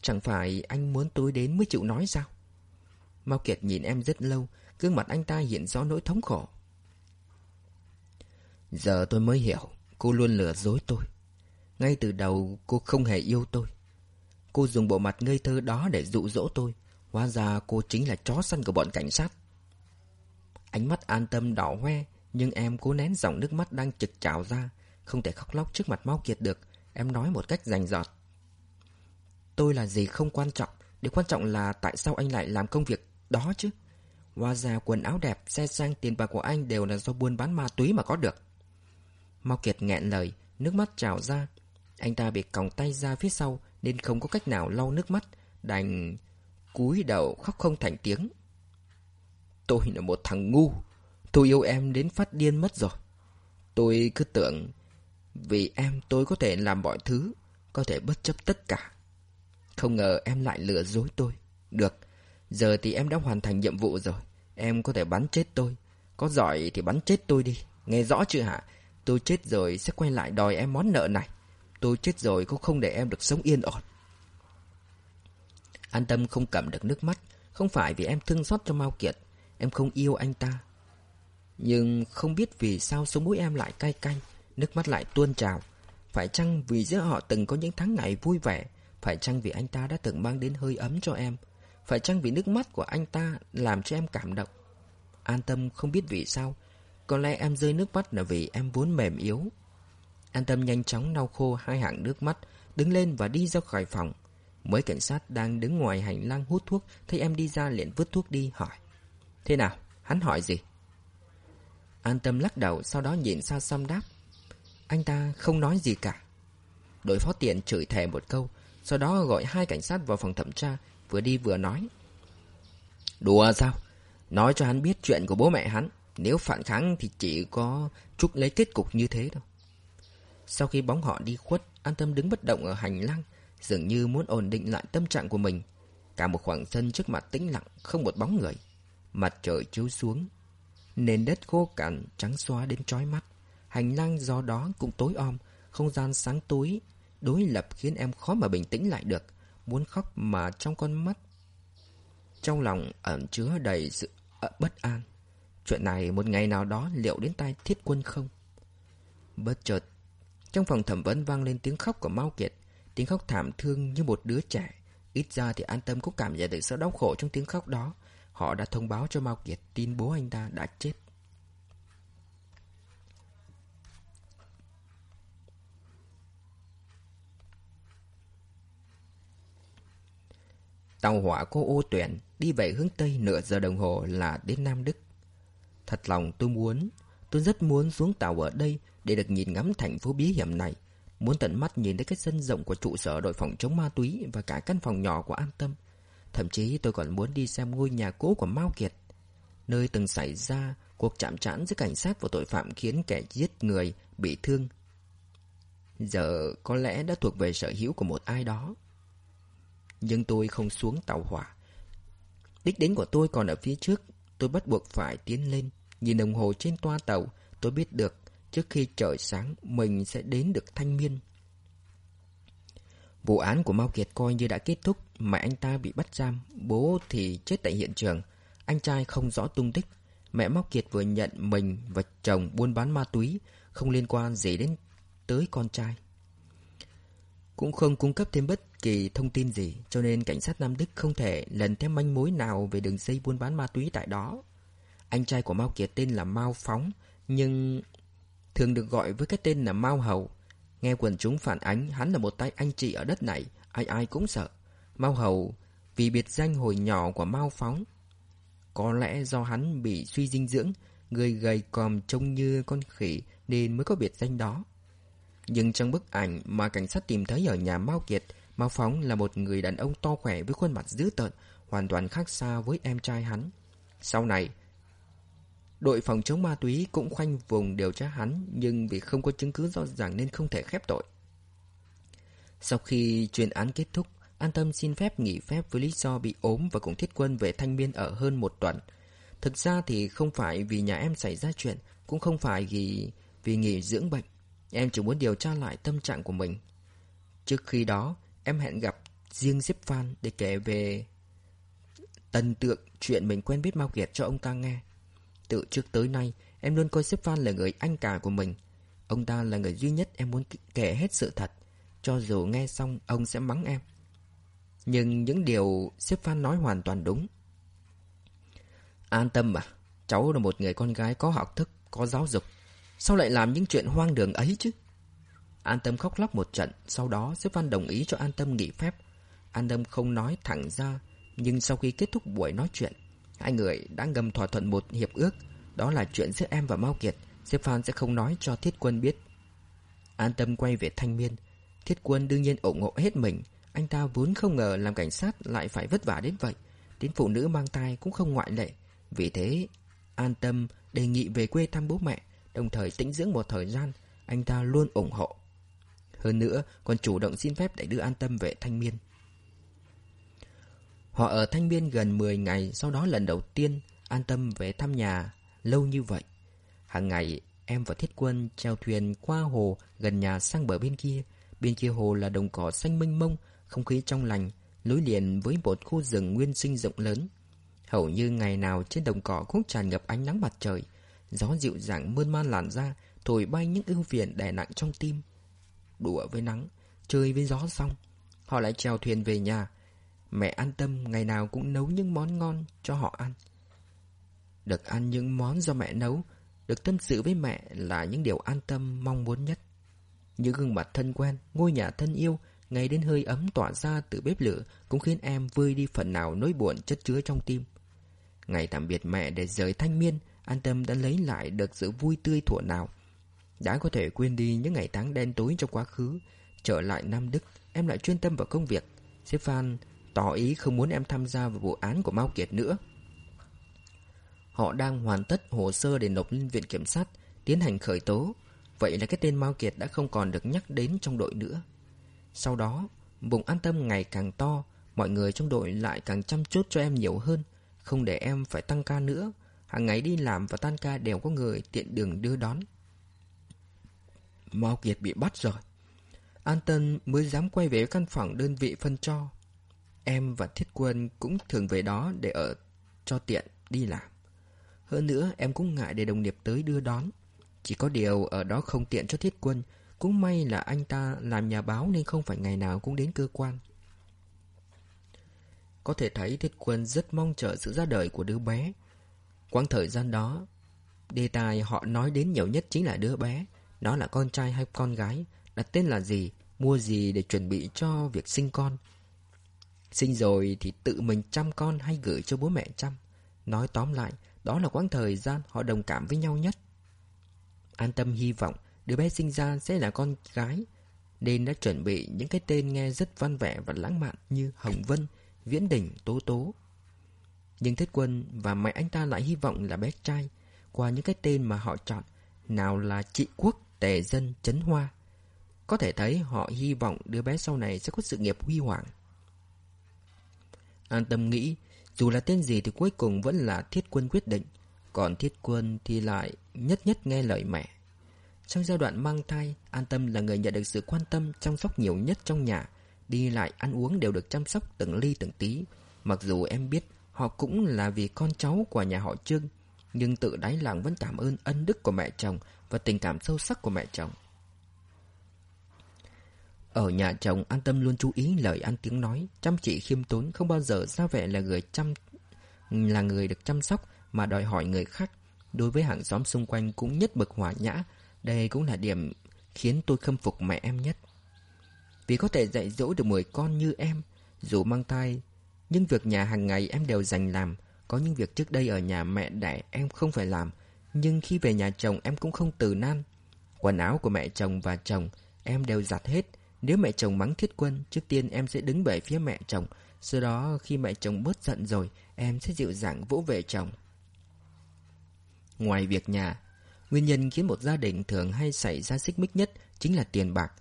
S1: Chẳng phải anh muốn tôi đến mới chịu nói sao? Mao Kiệt nhìn em rất lâu, gương mặt anh ta hiện rõ nỗi thống khổ. Giờ tôi mới hiểu, cô luôn lừa dối tôi. Ngay từ đầu cô không hề yêu tôi. Cô dùng bộ mặt ngây thơ đó để dụ dỗ tôi. Hóa ra cô chính là chó săn của bọn cảnh sát. Ánh mắt an tâm đỏ hoe, nhưng em cố nén dòng nước mắt đang trực trào ra. Không thể khóc lóc trước mặt Mao Kiệt được. Em nói một cách rành rọt. Tôi là gì không quan trọng. Điều quan trọng là tại sao anh lại làm công việc đó chứ. Hoa già quần áo đẹp, xe sang tiền bạc của anh đều là do buôn bán ma túy mà có được. Mao Kiệt nghẹn lời, nước mắt trào ra. Anh ta bị còng tay ra phía sau, Nên không có cách nào lau nước mắt Đành cúi đầu khóc không thành tiếng Tôi là một thằng ngu Tôi yêu em đến phát điên mất rồi Tôi cứ tưởng Vì em tôi có thể làm mọi thứ Có thể bất chấp tất cả Không ngờ em lại lừa dối tôi Được Giờ thì em đã hoàn thành nhiệm vụ rồi. Em có thể bắn chết tôi. Có giỏi thì bắn chết tôi đi. Nghe rõ chưa hả? Tôi chết rồi sẽ quay lại đòi em món nợ này. Tôi chết rồi cũng không để em được sống yên ổn. An tâm không cầm được nước mắt. Không phải vì em thương xót cho Mao Kiệt. Em không yêu anh ta. Nhưng không biết vì sao sống mũi em lại cay cay. Nước mắt lại tuôn trào. Phải chăng vì giữa họ từng có những tháng ngày vui vẻ? Phải chăng vì anh ta đã từng mang đến hơi ấm cho em? Phải chăng vì nước mắt của anh ta làm cho em cảm động? An tâm không biết vì sao. Có lẽ em rơi nước mắt là vì em vốn mềm yếu. An tâm nhanh chóng lau khô hai hàng nước mắt, Đứng lên và đi ra khỏi phòng. Mấy cảnh sát đang đứng ngoài hành lang hút thuốc, Thấy em đi ra liền vứt thuốc đi, hỏi. Thế nào? Hắn hỏi gì? An tâm lắc đầu, Sau đó nhìn xa xăm đáp. Anh ta không nói gì cả. Đội phó tiện chửi thề một câu, Sau đó gọi hai cảnh sát vào phòng thẩm tra Vừa đi vừa nói. Đùa sao? Nói cho hắn biết chuyện của bố mẹ hắn. Nếu phản kháng thì chỉ có chút lấy kết cục như thế thôi. Sau khi bóng họ đi khuất, An tâm đứng bất động ở hành lang, Dường như muốn ổn định lại tâm trạng của mình. Cả một khoảng sân trước mặt tĩnh lặng, Không một bóng người. Mặt trời chiếu xuống, Nền đất khô cằn trắng xóa đến chói mắt. Hành lang do đó cũng tối om, Không gian sáng tối Đối lập khiến em khó mà bình tĩnh lại được. Muốn khóc mà trong con mắt, Trong lòng ẩn chứa đầy sự ờ, bất an. Chuyện này một ngày nào đó liệu đến tai thiết quân không? Bất chợt, Trong phòng thẩm vấn vang lên tiếng khóc của Mao Kiệt. Tiếng khóc thảm thương như một đứa trẻ. Ít ra thì an tâm cũng cảm nhận được sự đau khổ trong tiếng khóc đó. Họ đã thông báo cho Mao Kiệt tin bố anh ta đã chết. Tàu hỏa có ô tuyển đi về hướng Tây nửa giờ đồng hồ là đến Nam Đức. Thật lòng tôi muốn, tôi rất muốn xuống tàu ở đây để được nhìn ngắm thành phố bí hiểm này. Muốn tận mắt nhìn thấy cái sân rộng của trụ sở đội phòng chống ma túy và cả căn phòng nhỏ của An Tâm. Thậm chí tôi còn muốn đi xem ngôi nhà cũ của Mao Kiệt, nơi từng xảy ra cuộc chạm trán giữa cảnh sát và tội phạm khiến kẻ giết người bị thương. Giờ có lẽ đã thuộc về sở hữu của một ai đó. Nhưng tôi không xuống tàu hỏa. Đích đến của tôi còn ở phía trước, tôi bắt buộc phải tiến lên. Nhìn đồng hồ trên toa tàu, tôi biết được trước khi trời sáng mình sẽ đến được thanh miên. Vụ án của Mao Kiệt coi như đã kết thúc, mẹ anh ta bị bắt giam, bố thì chết tại hiện trường. Anh trai không rõ tung tích. Mẹ Mao Kiệt vừa nhận mình và chồng buôn bán ma túy, không liên quan gì đến tới con trai. Cũng không cung cấp thêm bất kỳ thông tin gì, cho nên cảnh sát Nam Đức không thể lần thêm manh mối nào về đường dây buôn bán ma túy tại đó. Anh trai của Mao Kiệt tên là Mao Phóng, nhưng thường được gọi với cái tên là Mao Hầu. Nghe quần chúng phản ánh hắn là một tay anh chị ở đất này, ai ai cũng sợ. Mao Hầu vì biệt danh hồi nhỏ của Mao Phóng. Có lẽ do hắn bị suy dinh dưỡng, người gầy còm trông như con khỉ nên mới có biệt danh đó. Nhưng trong bức ảnh mà cảnh sát tìm thấy ở nhà Mao Kiệt, Mao Phóng là một người đàn ông to khỏe với khuôn mặt dữ tợn, hoàn toàn khác xa với em trai hắn. Sau này, đội phòng chống ma túy cũng khoanh vùng điều tra hắn, nhưng vì không có chứng cứ rõ ràng nên không thể khép tội. Sau khi chuyên án kết thúc, An Tâm xin phép nghỉ phép với lý do bị ốm và cùng thiết quân về Thanh Miên ở hơn một tuần. Thực ra thì không phải vì nhà em xảy ra chuyện, cũng không phải vì, vì nghỉ dưỡng bệnh. Em chỉ muốn điều tra lại tâm trạng của mình. Trước khi đó, em hẹn gặp riêng Diếp Phan để kể về tần tượng chuyện mình quen biết Mao Kiệt cho ông ta nghe. Từ trước tới nay, em luôn coi Diếp Phan là người anh cả của mình. Ông ta là người duy nhất em muốn kể hết sự thật. Cho dù nghe xong, ông sẽ mắng em. Nhưng những điều Diếp Phan nói hoàn toàn đúng. An tâm mà, cháu là một người con gái có học thức, có giáo dục. Sao lại làm những chuyện hoang đường ấy chứ? An Tâm khóc lóc một trận, sau đó Sếp Văn đồng ý cho An Tâm nghỉ phép. An Tâm không nói thẳng ra, nhưng sau khi kết thúc buổi nói chuyện, hai người đã ngầm thỏa thuận một hiệp ước, đó là chuyện giữa em và Mao Kiệt, Sếp Phan sẽ không nói cho Thiết Quân biết. An Tâm quay về Thanh Miên, Thiết Quân đương nhiên ủng hộ hết mình, anh ta vốn không ngờ làm cảnh sát lại phải vất vả đến vậy. Đến phụ nữ mang thai cũng không ngoại lệ. Vì thế, an tâm đề nghị về quê thăm bố mẹ, đồng thời tĩnh dưỡng một thời gian, anh ta luôn ủng hộ. Hơn nữa, còn chủ động xin phép để đưa an tâm về Thanh Miên. Họ ở Thanh Miên gần 10 ngày, sau đó lần đầu tiên an tâm về thăm nhà lâu như vậy. Hàng ngày, em và Thiết Quân treo thuyền qua hồ gần nhà sang bờ bên kia. Bên kia hồ là đồng cỏ xanh mênh mông, không khí trong lành, nối liền với một khu rừng nguyên sinh rộng lớn. Hầu như ngày nào trên đồng cỏ cũng tràn ngập ánh nắng mặt trời. Gió dịu dàng mơn man làn ra, thổi bay những ưu phiền đè nặng trong tim. Đùa với nắng, chơi với gió xong, họ lại trèo thuyền về nhà. Mẹ an tâm ngày nào cũng nấu những món ngon cho họ ăn. Được ăn những món do mẹ nấu, được tâm sự với mẹ là những điều an tâm mong muốn nhất. Những gương mặt thân quen, ngôi nhà thân yêu, ngày đến hơi ấm tỏa ra từ bếp lửa cũng khiến em vơi đi phần nào nỗi buồn chất chứa trong tim. Ngày tạm biệt mẹ để rời thanh miên, an tâm đã lấy lại được sự vui tươi thuở nào. Đã có thể quên đi những ngày tháng đen tối trong quá khứ. Trở lại Nam Đức, em lại chuyên tâm vào công việc. Sếp Phan tỏ ý không muốn em tham gia vào vụ án của Mao Kiệt nữa. Họ đang hoàn tất hồ sơ để nộp lên viện kiểm sát, tiến hành khởi tố. Vậy là cái tên Mao Kiệt đã không còn được nhắc đến trong đội nữa. Sau đó, vùng an tâm ngày càng to, mọi người trong đội lại càng chăm chút cho em nhiều hơn, không để em phải tăng ca nữa. Hàng ngày đi làm và tan ca đều có người tiện đường đưa đón. Mao Kiệt bị bắt rồi. An Tân mới dám quay về căn phòng đơn vị phân cho. Em và Thiết Quân cũng thường về đó để ở cho tiện đi làm. Hơn nữa, em cũng ngại để đồng nghiệp tới đưa đón. Chỉ có điều ở đó không tiện cho Thiết Quân. Cũng may là anh ta làm nhà báo nên không phải ngày nào cũng đến cơ quan. Có thể thấy Thiết Quân rất mong chờ sự ra đời của đứa bé. Quãng thời gian đó, đề tài họ nói đến nhiều nhất chính là đứa bé. Nó là con trai hay con gái, đặt tên là gì, mua gì để chuẩn bị cho việc sinh con. Sinh rồi thì tự mình chăm con hay gửi cho bố mẹ chăm. Nói tóm lại, đó là quãng thời gian họ đồng cảm với nhau nhất. An tâm hy vọng đứa bé sinh ra sẽ là con gái, nên đã chuẩn bị những cái tên nghe rất văn vẻ và lãng mạn như Hồng Vân, Viễn Đình, Tố Tố. Nhưng Thiết Quân và mẹ anh ta lại hy vọng là bé trai, qua những cái tên mà họ chọn, nào là Trị Quốc, Tề Dân, Trấn Hoa. Có thể thấy họ hy vọng đứa bé sau này sẽ có sự nghiệp huy hoàng. An tâm nghĩ, dù là tên gì thì cuối cùng vẫn là Thiết Quân quyết định, còn Thiết Quân thì lại nhất nhất nghe lời mẹ. Trong giai đoạn mang thai, An Tâm là người nhận được sự quan tâm, chăm sóc nhiều nhất trong nhà. Đi lại, ăn uống đều được chăm sóc từng ly từng tí. Mặc dù em biết họ cũng là vì con cháu của nhà họ Trương, nhưng tự đáy lòng vẫn cảm ơn ân đức của mẹ chồng và tình cảm sâu sắc của mẹ chồng. Ở nhà chồng an tâm luôn chú ý lời ăn tiếng nói, chăm chỉ khiêm tốn, không bao giờ ra vẻ là người chăm là người được chăm sóc mà đòi hỏi người khác. Đối với hàng xóm xung quanh cũng nhất bậc hòa nhã, đây cũng là điểm khiến tôi khâm phục mẹ em nhất. Vì có thể dạy dỗ được 10 con như em, dù mang thai, nhưng việc nhà hàng ngày em đều dành làm. Có những việc trước đây ở nhà mẹ đẻ em không phải làm, nhưng khi về nhà chồng em cũng không từ nan. Quần áo của mẹ chồng và chồng em đều giặt hết, nếu mẹ chồng mắng thiết quân, trước tiên em sẽ đứng về phía mẹ chồng. Sau đó khi mẹ chồng bớt giận rồi, em sẽ dịu dàng vỗ về chồng. Ngoài việc nhà, nguyên nhân khiến một gia đình thường hay xảy ra xích mích nhất chính là tiền bạc.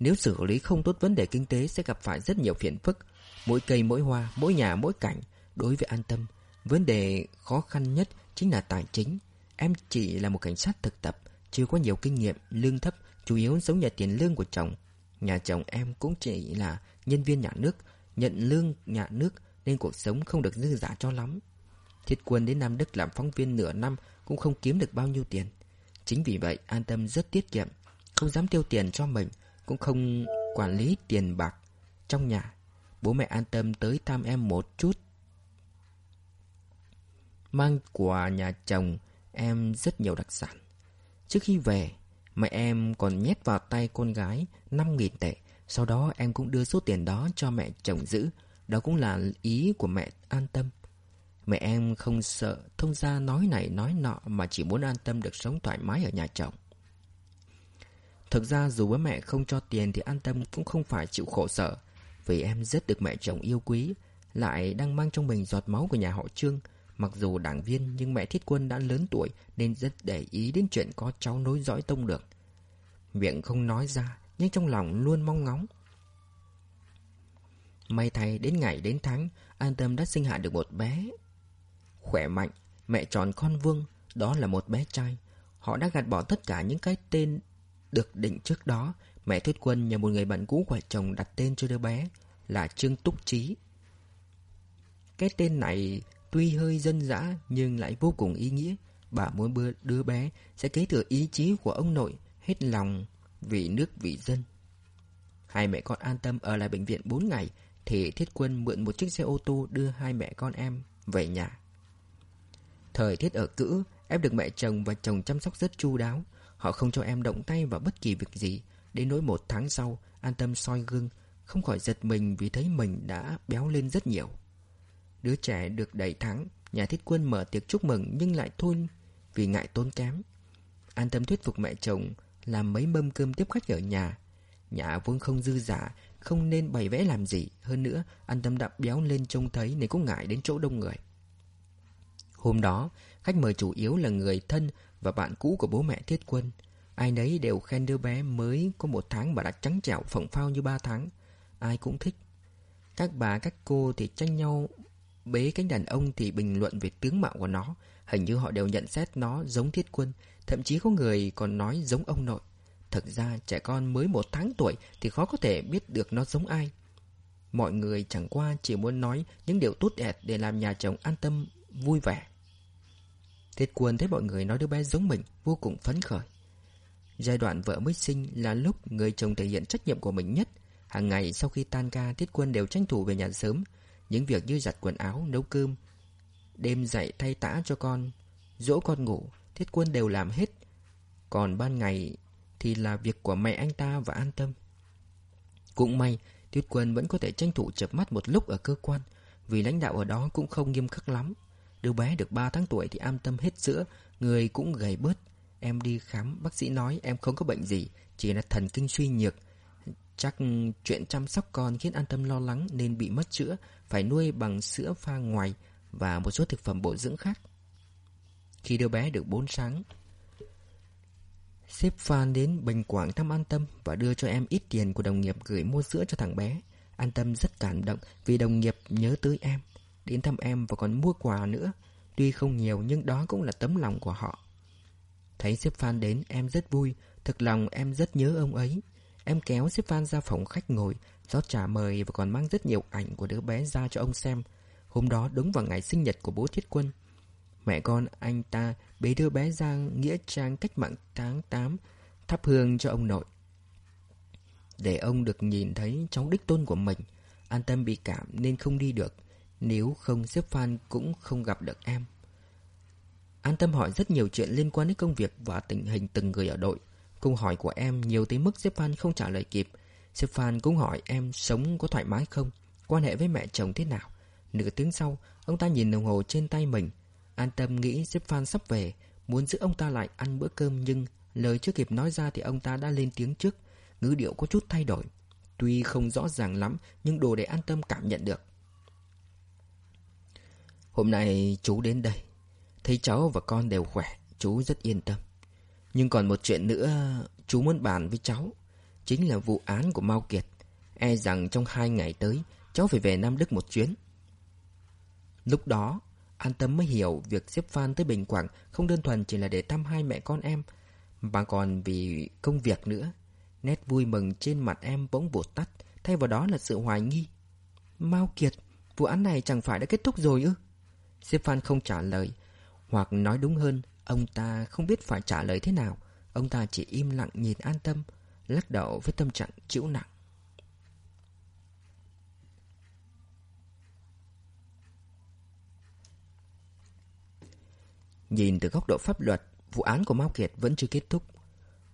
S1: Nếu xử lý không tốt vấn đề kinh tế sẽ gặp phải rất nhiều phiền phức. Mỗi cây mỗi hoa, mỗi nhà mỗi cảnh. Đối với an tâm, vấn đề khó khăn nhất chính là tài chính. Em chỉ là một cảnh sát thực tập, chưa có nhiều kinh nghiệm, lương thấp, chủ yếu sống nhờ tiền lương của chồng. Nhà chồng em cũng chỉ là nhân viên nhà nước, nhận lương nhà nước nên cuộc sống không được dư giả cho lắm. Thiết quân đến Nam Đức làm phóng viên nửa năm cũng không kiếm được bao nhiêu tiền. Chính vì vậy an tâm rất tiết kiệm, không dám tiêu tiền cho mình, cũng không quản lý tiền bạc trong nhà. Bố mẹ an tâm tới thăm em một chút. Mang quà nhà chồng em rất nhiều đặc sản. Trước khi về, Mẹ em còn nhét vào tay con gái 5.000 tệ. Sau đó em cũng đưa số tiền đó cho mẹ chồng giữ. Đó cũng là ý của mẹ an tâm. Mẹ em không sợ thông gia nói này nói nọ Mà chỉ muốn an tâm được sống thoải mái ở nhà chồng. Thực ra dù bố mẹ không cho tiền Thì an tâm cũng không phải chịu khổ sở. Vì em rất được mẹ chồng yêu quý, Lại đang mang trong mình giọt máu của nhà họ Trương. Mặc dù đảng viên nhưng mẹ Thiết Quân đã lớn tuổi Nên rất để ý đến chuyện có cháu nối dõi tông được. Miệng không nói ra, Nhưng trong lòng luôn mong ngóng. May thay đến ngày đến tháng, An Tâm đã sinh hạ được một bé Khỏe mạnh, Mẹ tròn con vương, Đó là một bé trai. Họ đã gạt bỏ tất cả những cái tên Được định trước đó Mẹ Thuyết Quân nhờ một người bạn cũ của chồng đặt tên cho đứa bé, Là Trương Túc Trí. Cái tên này tuy hơi dân dã Nhưng lại vô cùng ý nghĩa. Bà muốn đứa bé sẽ kế thừa ý chí của ông nội, Hết lòng vì nước vì dân. Hai mẹ con an tâm ở lại bệnh viện 4 ngày, Thì Thiết Quân mượn một chiếc xe ô tô đưa hai mẹ con em về nhà. Thời tiết ở cữ Em được mẹ chồng và chồng chăm sóc rất chu đáo. Họ không cho em động tay vào bất kỳ việc gì. Đến nỗi một tháng sau An tâm soi gương Không khỏi giật mình vì thấy mình đã béo lên rất nhiều. Đứa trẻ được đầy tháng Nhà thiết quân mở tiệc chúc mừng Nhưng lại thôi vì ngại tốn kém. An tâm thuyết phục mẹ chồng Làm mấy mâm cơm tiếp khách ở nhà. Nhà vốn không dư giả Không nên bày vẽ làm gì. Hơn nữa An tâm đã béo lên trông thấy Nên cũng ngại đến chỗ đông người. Hôm đó, khách mời chủ yếu là người thân và bạn cũ của bố mẹ Thiết Quân. Ai nấy đều khen đứa bé mới có một tháng mà đã trắng trẻo phồng phao như ba tháng. Ai cũng thích. Các bà các cô thì tranh nhau bế cánh đàn ông thì bình luận về tướng mạo của nó. Hình như họ đều nhận xét nó giống Thiết Quân. Thậm chí có người còn nói giống ông nội. Thực ra trẻ con mới một tháng tuổi thì khó có thể biết được nó giống ai. Mọi người chẳng qua chỉ muốn nói những điều tốt đẹp để làm nhà chồng an tâm, vui vẻ. Thiết quân thấy mọi người nói đứa bé giống mình Vô cùng phấn khởi Giai đoạn vợ mới sinh là lúc người chồng thể hiện trách nhiệm của mình nhất. Hàng ngày sau khi tan ca Thiết quân đều tranh thủ về nhà sớm. Những việc như giặt quần áo, nấu cơm Đêm dậy thay tã cho con Dỗ con ngủ Thiết quân đều làm hết. Còn ban ngày thì là việc của mẹ anh ta và an tâm. Cũng may Thiết quân vẫn có thể tranh thủ chập mắt một lúc ở cơ quan Vì lãnh đạo ở đó cũng không nghiêm khắc lắm. Đứa bé được 3 tháng tuổi thì an tâm hết sữa Người cũng gầy bớt. Em đi khám, bác sĩ nói em không có bệnh gì, Chỉ là thần kinh suy nhược. Chắc chuyện chăm sóc con khiến an tâm lo lắng Nên bị mất sữa Phải nuôi bằng sữa pha ngoài Và một số thực phẩm bổ dưỡng khác. Khi đứa bé được 4 sáng, Sếp Phan đến Bình Quảng thăm An Tâm Và đưa cho em ít tiền của đồng nghiệp gửi mua sữa cho thằng bé. An Tâm rất cảm động Vì đồng nghiệp nhớ tới em, Đến thăm em và còn mua quà nữa. Tuy không nhiều nhưng đó cũng là tấm lòng của họ. Thấy sếp Phan đến, em rất vui. Thực lòng em rất nhớ ông ấy. Em kéo sếp Phan ra phòng khách ngồi. Rót trà mời và còn mang rất nhiều ảnh của đứa bé ra cho ông xem. Hôm đó đúng vào ngày sinh nhật của bố Thiết Quân. Mẹ con anh ta bế đứa bé ra Nghĩa trang cách mạng tháng 8 Thắp hương cho ông nội. Để ông được nhìn thấy cháu đích tôn của mình, An tâm bị cảm nên không đi được. Nếu không, sếp Phan cũng không gặp được em. An tâm hỏi rất nhiều chuyện liên quan đến công việc và tình hình từng người ở đội. Câu hỏi của em nhiều tới mức sếp Phan không trả lời kịp. Sếp Phan cũng hỏi em sống có thoải mái không? Quan hệ với mẹ chồng thế nào? Nửa tiếng sau, Ông ta nhìn đồng hồ trên tay mình. An tâm nghĩ sếp Phan sắp về, Muốn giữ ông ta lại ăn bữa cơm Nhưng lời chưa kịp nói ra thì ông ta đã lên tiếng trước. Ngữ điệu có chút thay đổi. Tuy không rõ ràng lắm, Nhưng đồ để an tâm cảm nhận được. Hôm nay chú đến đây. Thấy cháu và con đều khỏe, Chú rất yên tâm. Nhưng còn một chuyện nữa Chú muốn bàn với cháu, Chính là vụ án của Mao Kiệt. E rằng trong hai ngày tới, Cháu phải về Nam Đức một chuyến. Lúc đó, An Tâm mới hiểu việc xếp Phan tới Bình Quảng Không đơn thuần chỉ là để thăm hai mẹ con em, Mà còn vì công việc nữa. Nét vui mừng trên mặt em bỗng vụt tắt, Thay vào đó là sự hoài nghi. Mao Kiệt, Vụ án này chẳng phải đã kết thúc rồi ư? Xếp Phan không trả lời hoặc nói đúng hơn, Ông ta không biết phải trả lời thế nào. Ông ta chỉ im lặng nhìn an tâm, Lắc đầu với tâm trạng chịu nặng. Nhìn từ góc độ pháp luật, Vụ án của Mao Kiệt vẫn chưa kết thúc.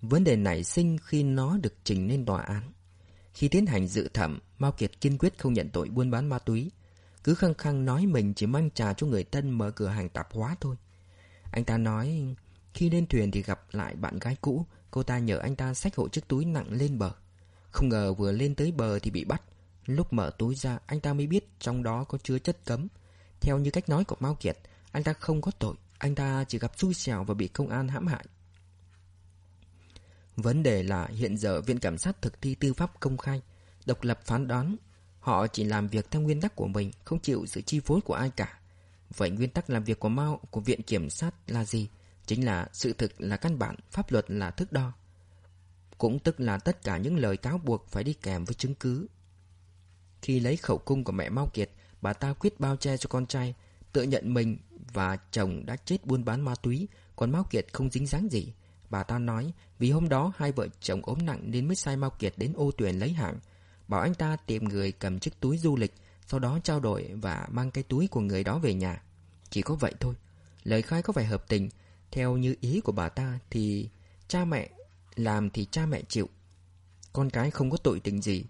S1: Vấn đề nảy sinh khi nó được trình lên tòa án. Khi tiến hành dự thẩm, Mao Kiệt kiên quyết không nhận tội buôn bán ma túy. Cứ khăng khăng nói mình chỉ mang trà cho người thân mở cửa hàng tạp hóa thôi. Anh ta nói Khi lên thuyền thì gặp lại bạn gái cũ Cô ta nhờ anh ta xách hộ chiếc túi nặng lên bờ Không ngờ vừa lên tới bờ thì bị bắt Lúc mở túi ra, anh ta mới biết trong đó có chứa chất cấm. Theo như cách nói của Mao Kiệt, anh ta không có tội, anh ta chỉ gặp xui xẻo và bị công an hãm hại. Vấn đề là hiện giờ Viện cảnh sát thực thi tư pháp công khai, độc lập phán đoán. Họ chỉ làm việc theo nguyên tắc của mình, không chịu sự chi phối của ai cả. Vậy nguyên tắc làm việc của Mao của Viện Kiểm sát là gì? Chính là sự thực là căn bản, pháp luật là thước đo. Cũng tức là tất cả những lời cáo buộc phải đi kèm với chứng cứ. Khi lấy khẩu cung của mẹ Mao Kiệt, bà ta quyết bao che cho con trai, tự nhận mình và chồng đã chết buôn bán ma túy, còn Mao Kiệt không dính dáng gì. Bà ta nói vì hôm đó hai vợ chồng ốm nặng nên mới sai Mao Kiệt đến ô tuyển lấy hàng. Bảo anh ta tìm người cầm chiếc túi du lịch, sau đó trao đổi và mang cái túi của người đó về nhà. Chỉ có vậy thôi. Lời khai có vẻ hợp tình. Theo như ý của bà ta thì cha mẹ làm thì cha mẹ chịu. Con cái không có tội tình gì.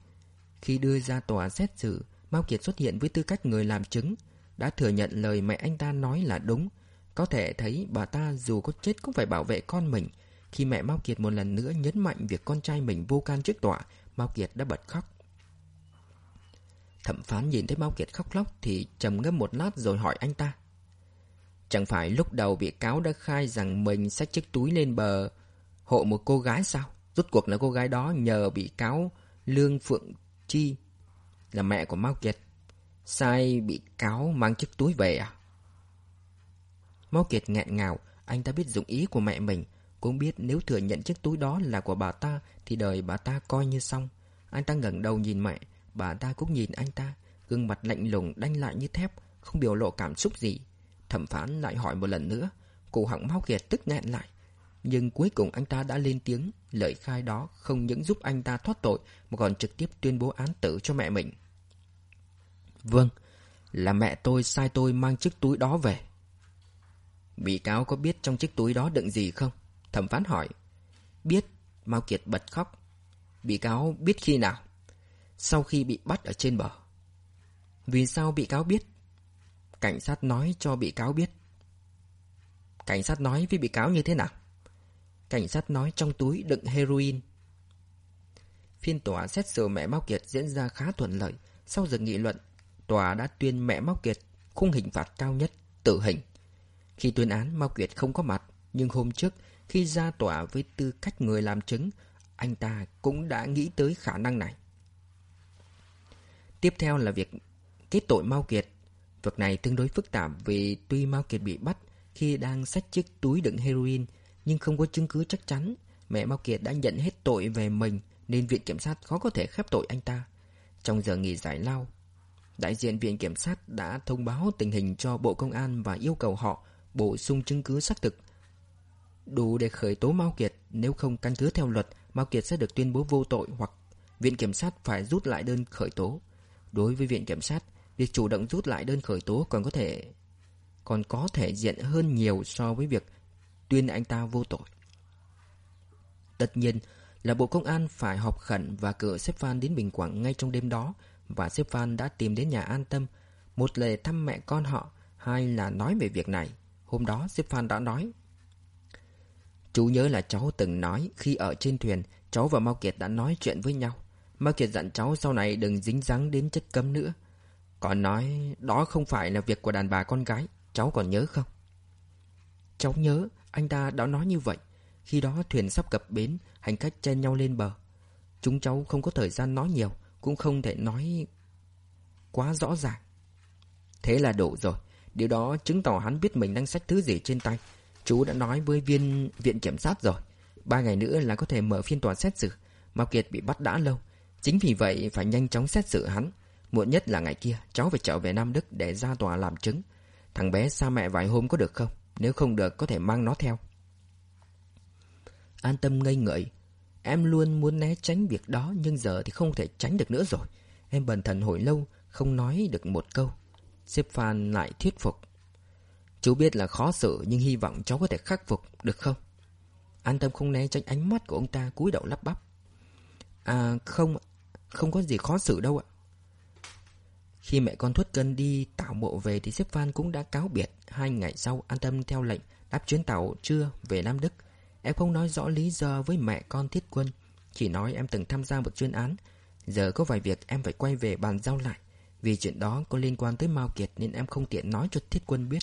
S1: Khi đưa ra tòa xét xử, Mao Kiệt xuất hiện với tư cách người làm chứng, đã thừa nhận lời mẹ anh ta nói là đúng. Có thể thấy bà ta dù có chết cũng phải bảo vệ con mình. Khi mẹ Mao Kiệt một lần nữa nhấn mạnh việc con trai mình vô can trước tòa, Mao Kiệt đã bật khóc. Thẩm phán nhìn thấy Mao Kiệt khóc lóc thì trầm ngâm một lát rồi hỏi anh ta. Chẳng phải lúc đầu bị cáo đã khai rằng mình xách chiếc túi lên bờ hộ một cô gái sao? Rốt cuộc là cô gái đó nhờ bị cáo Lương Phượng Chi là mẹ của Mao Kiệt. Sai bị cáo mang chiếc túi về à? Mao Kiệt nghẹn ngào, anh ta biết dụng ý của mẹ mình, cũng biết nếu thừa nhận chiếc túi đó là của bà ta thì đời bà ta coi như xong. Anh ta ngẩng đầu nhìn mẹ, bà ta cũng nhìn anh ta, gương mặt lạnh lùng đanh lại như thép, không biểu lộ cảm xúc gì. Thẩm phán lại hỏi một lần nữa, cổ họng Mao Kiệt tức nghẹn lại. Nhưng cuối cùng anh ta đã lên tiếng, lời khai đó không những giúp anh ta thoát tội mà còn trực tiếp tuyên bố án tử cho mẹ mình. Vâng, là mẹ tôi sai tôi mang chiếc túi đó về. Bị cáo có biết trong chiếc túi đó đựng gì không? Thẩm phán hỏi. Biết, Mao Kiệt bật khóc. Bị cáo biết khi nào? Sau khi bị bắt ở trên bờ. Vì sao bị cáo biết? Cảnh sát nói cho bị cáo biết. Cảnh sát nói với bị cáo như thế nào? Cảnh sát nói trong túi đựng heroin. Phiên tòa xét xử mẹ Mao Kiệt diễn ra khá thuận lợi. Sau giờ nghị luận, tòa đã tuyên mẹ Mao Kiệt khung hình phạt cao nhất, tử hình. Khi tuyên án, Mao Kiệt không có mặt, nhưng hôm trước, khi ra tòa với tư cách người làm chứng, anh ta cũng đã nghĩ tới khả năng này. Tiếp theo là việc kết tội Mao Kiệt. Việc này tương đối phức tạp vì tuy Mao Kiệt bị bắt khi đang xách chiếc túi đựng heroin, nhưng không có chứng cứ chắc chắn. Mẹ Mao Kiệt đã nhận hết tội về mình nên viện kiểm sát khó có thể khép tội anh ta. Trong giờ nghỉ giải lao, đại diện viện kiểm sát đã thông báo tình hình cho Bộ Công an và yêu cầu họ bổ sung chứng cứ xác thực đủ để khởi tố Mao Kiệt. Nếu không căn cứ theo luật, Mao Kiệt sẽ được tuyên bố vô tội hoặc viện kiểm sát phải rút lại đơn khởi tố. Đối với viện kiểm sát, việc chủ động rút lại đơn khởi tố còn có thể còn có thể diện hơn nhiều so với việc tuyên anh ta vô tội. Tất nhiên là Bộ Công an phải họp khẩn và cử xếp Phan đến Bình Quảng ngay trong đêm đó và xếp Phan đã tìm đến nhà an tâm, một là thăm mẹ con họ, hai là nói về việc này. Hôm đó xếp Phan đã nói Chú nhớ là cháu từng nói khi ở trên thuyền cháu và Mao Kiệt đã nói chuyện với nhau. Mao Kiệt dặn cháu sau này đừng dính dáng đến chất cấm nữa. Còn nói đó không phải là việc của đàn bà con gái, cháu còn nhớ không? Cháu nhớ, anh ta đã nói như vậy. Khi đó thuyền sắp cập bến, hành khách chen nhau lên bờ. Chúng cháu không có thời gian nói nhiều, cũng không thể nói quá rõ ràng. Thế là đủ rồi. Điều đó chứng tỏ hắn biết mình đang xách thứ gì trên tay. Chú đã nói với viên viện kiểm sát rồi. Ba ngày nữa là có thể mở phiên tòa xét xử. Mao Kiệt bị bắt đã lâu. Chính vì vậy phải nhanh chóng xét xử hắn. Muộn nhất là ngày kia, cháu phải trở về Nam Đức để ra tòa làm chứng. Thằng bé xa mẹ vài hôm có được không? Nếu không được có thể mang nó theo. An tâm ngây ngợi. Em luôn muốn né tránh việc đó nhưng giờ thì không thể tránh được nữa rồi. Em bần thần hồi lâu, không nói được một câu. Xếp Phan lại thuyết phục. Chú biết là khó xử nhưng hy vọng cháu có thể khắc phục, được không? An tâm không né tránh ánh mắt của ông ta cúi đầu lắp bắp. À không, không có gì khó xử đâu ạ. Khi mẹ con Thuất Cân đi tảo mộ về thì xếp Phan cũng đã cáo biệt. Hai ngày sau, an tâm theo lệnh đáp chuyến tàu trưa về Nam Đức. Em không nói rõ lý do với mẹ con Thiết Quân. Chỉ nói em từng tham gia một chuyên án. Giờ có vài việc em phải quay về bàn giao lại. Vì chuyện đó có liên quan tới Mao Kiệt nên em không tiện nói cho Thiết Quân biết.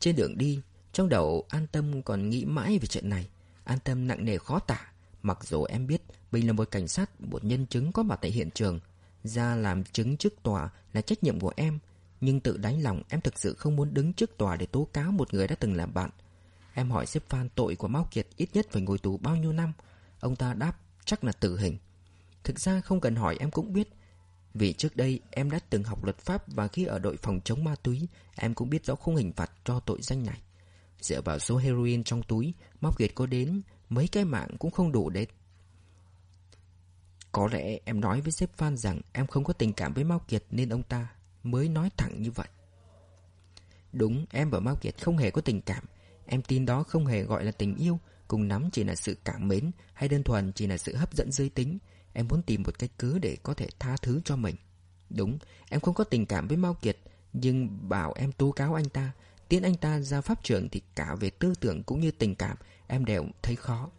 S1: Trên đường đi, trong đầu An Tâm còn nghĩ mãi về chuyện này. An Tâm nặng nề khó tả. Mặc dù em biết mình là một cảnh sát, một nhân chứng có mặt tại hiện trường. Ra làm chứng trước tòa là trách nhiệm của em. Nhưng tự đáy lòng em thực sự không muốn đứng trước tòa để tố cáo một người đã từng làm bạn. Em hỏi xếp Phan tội của Mao Kiệt ít nhất phải ngồi tù bao nhiêu năm. Ông ta đáp chắc là tử hình. Thực ra không cần hỏi em cũng biết. Vì trước đây em đã từng học luật pháp và khi ở đội phòng chống ma túy, em cũng biết rõ khung hình phạt cho tội danh này. Dựa vào số heroin trong túi, Mao Kiệt có đến mấy cái mạng cũng không đủ để... Có lẽ em nói với sếp Phan rằng em không có tình cảm với Mao Kiệt nên ông ta mới nói thẳng như vậy. Đúng, em và Mao Kiệt không hề có tình cảm. Em tin đó không hề gọi là tình yêu, cùng nắm chỉ là sự cảm mến hay đơn thuần chỉ là sự hấp dẫn giới tính. Em muốn tìm một cách cứ để có thể tha thứ cho mình. Đúng, em không có tình cảm với Mao Kiệt, nhưng bảo em tố cáo anh ta, tiến anh ta ra pháp trường thì cả về tư tưởng cũng như tình cảm em đều thấy khó.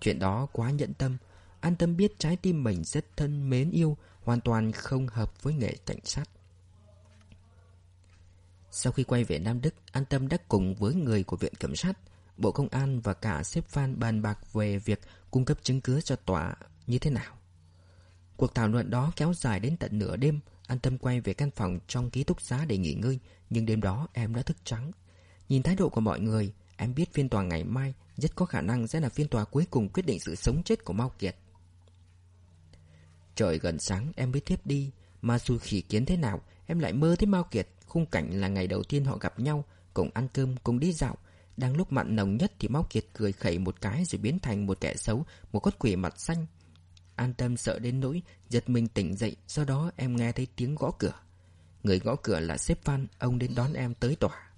S1: Chuyện đó quá nhẫn tâm. An tâm biết trái tim mình rất thân mến yêu, hoàn toàn không hợp với nghề cảnh sát. Sau khi quay về Nam Đức, An Tâm đã cùng với người của Viện Kiểm sát, Bộ Công an và cả sếp Phan bàn bạc về việc cung cấp chứng cứ cho tòa như thế nào. Cuộc thảo luận đó kéo dài đến tận nửa đêm, An Tâm quay về căn phòng trong ký túc xá để nghỉ ngơi, nhưng đêm đó em đã thức trắng. Nhìn thái độ của mọi người, em biết phiên tòa ngày mai rất có khả năng sẽ là phiên tòa cuối cùng quyết định sự sống chết của Mao Kiệt. Trời gần sáng em mới thiếp đi, mà dù khỉ kiến thế nào, em lại mơ thấy Mao Kiệt Khung cảnh là ngày đầu tiên họ gặp nhau, cùng ăn cơm, cùng đi dạo. Đang lúc mặn nồng nhất thì Mao Kiệt cười khẩy một cái rồi biến thành một kẻ xấu, một con quỷ mặt xanh. An tâm sợ đến nỗi, giật mình tỉnh dậy, sau đó em nghe thấy tiếng gõ cửa. Người gõ cửa là sếp Văn, ông đến đón em tới tòa.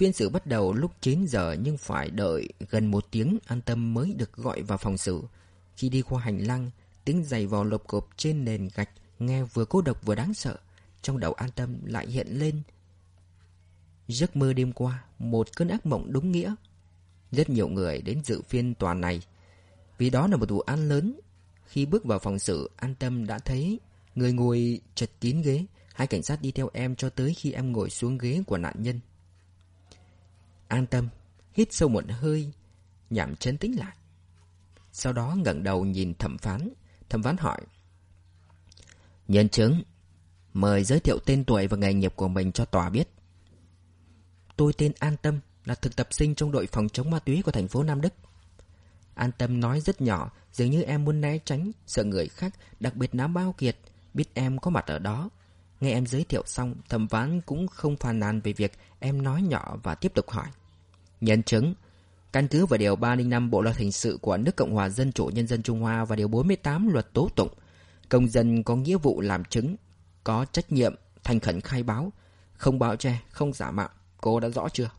S1: Phiên xử bắt đầu lúc 9 giờ nhưng phải đợi gần một tiếng an tâm mới được gọi vào phòng xử. Khi đi qua hành lang, tiếng giày vò lộp cộp trên nền gạch Nghe vừa cô độc vừa đáng sợ Trong đầu an tâm lại hiện lên. Giấc mơ đêm qua Một cơn ác mộng đúng nghĩa. Rất nhiều người đến dự phiên tòa này. Vì đó là một vụ án lớn. Khi bước vào phòng xử An tâm đã thấy Người ngồi chật kín ghế. Hai cảnh sát đi theo em cho tới khi em ngồi xuống ghế của nạn nhân. An tâm, Hít sâu một hơi, Nhảm chấn tĩnh lại. Sau đó ngẩng đầu nhìn thẩm phán. Thẩm phán hỏi, Nhân chứng, Mời giới thiệu tên tuổi và nghề nghiệp của mình cho tòa biết. Tôi tên An Tâm, Là thực tập sinh trong đội phòng chống ma túy của thành phố Nam Đức. An Tâm nói rất nhỏ, Dường như em muốn né tránh Sợ người khác, Đặc biệt nám bao kiệt, Biết em có mặt ở đó. Nghe em giới thiệu xong Thẩm phán cũng không phàn nàn về việc Em nói nhỏ và tiếp tục hỏi Nhân chứng Căn cứ vào Điều 305 Bộ Luật Hình sự của nước Cộng hòa Dân chủ Nhân dân Trung Hoa và Điều 48 Luật Tố Tụng Công dân có nghĩa vụ làm chứng, có trách nhiệm, thành khẩn khai báo, không báo che, không giả mạo. Cô đã rõ chưa?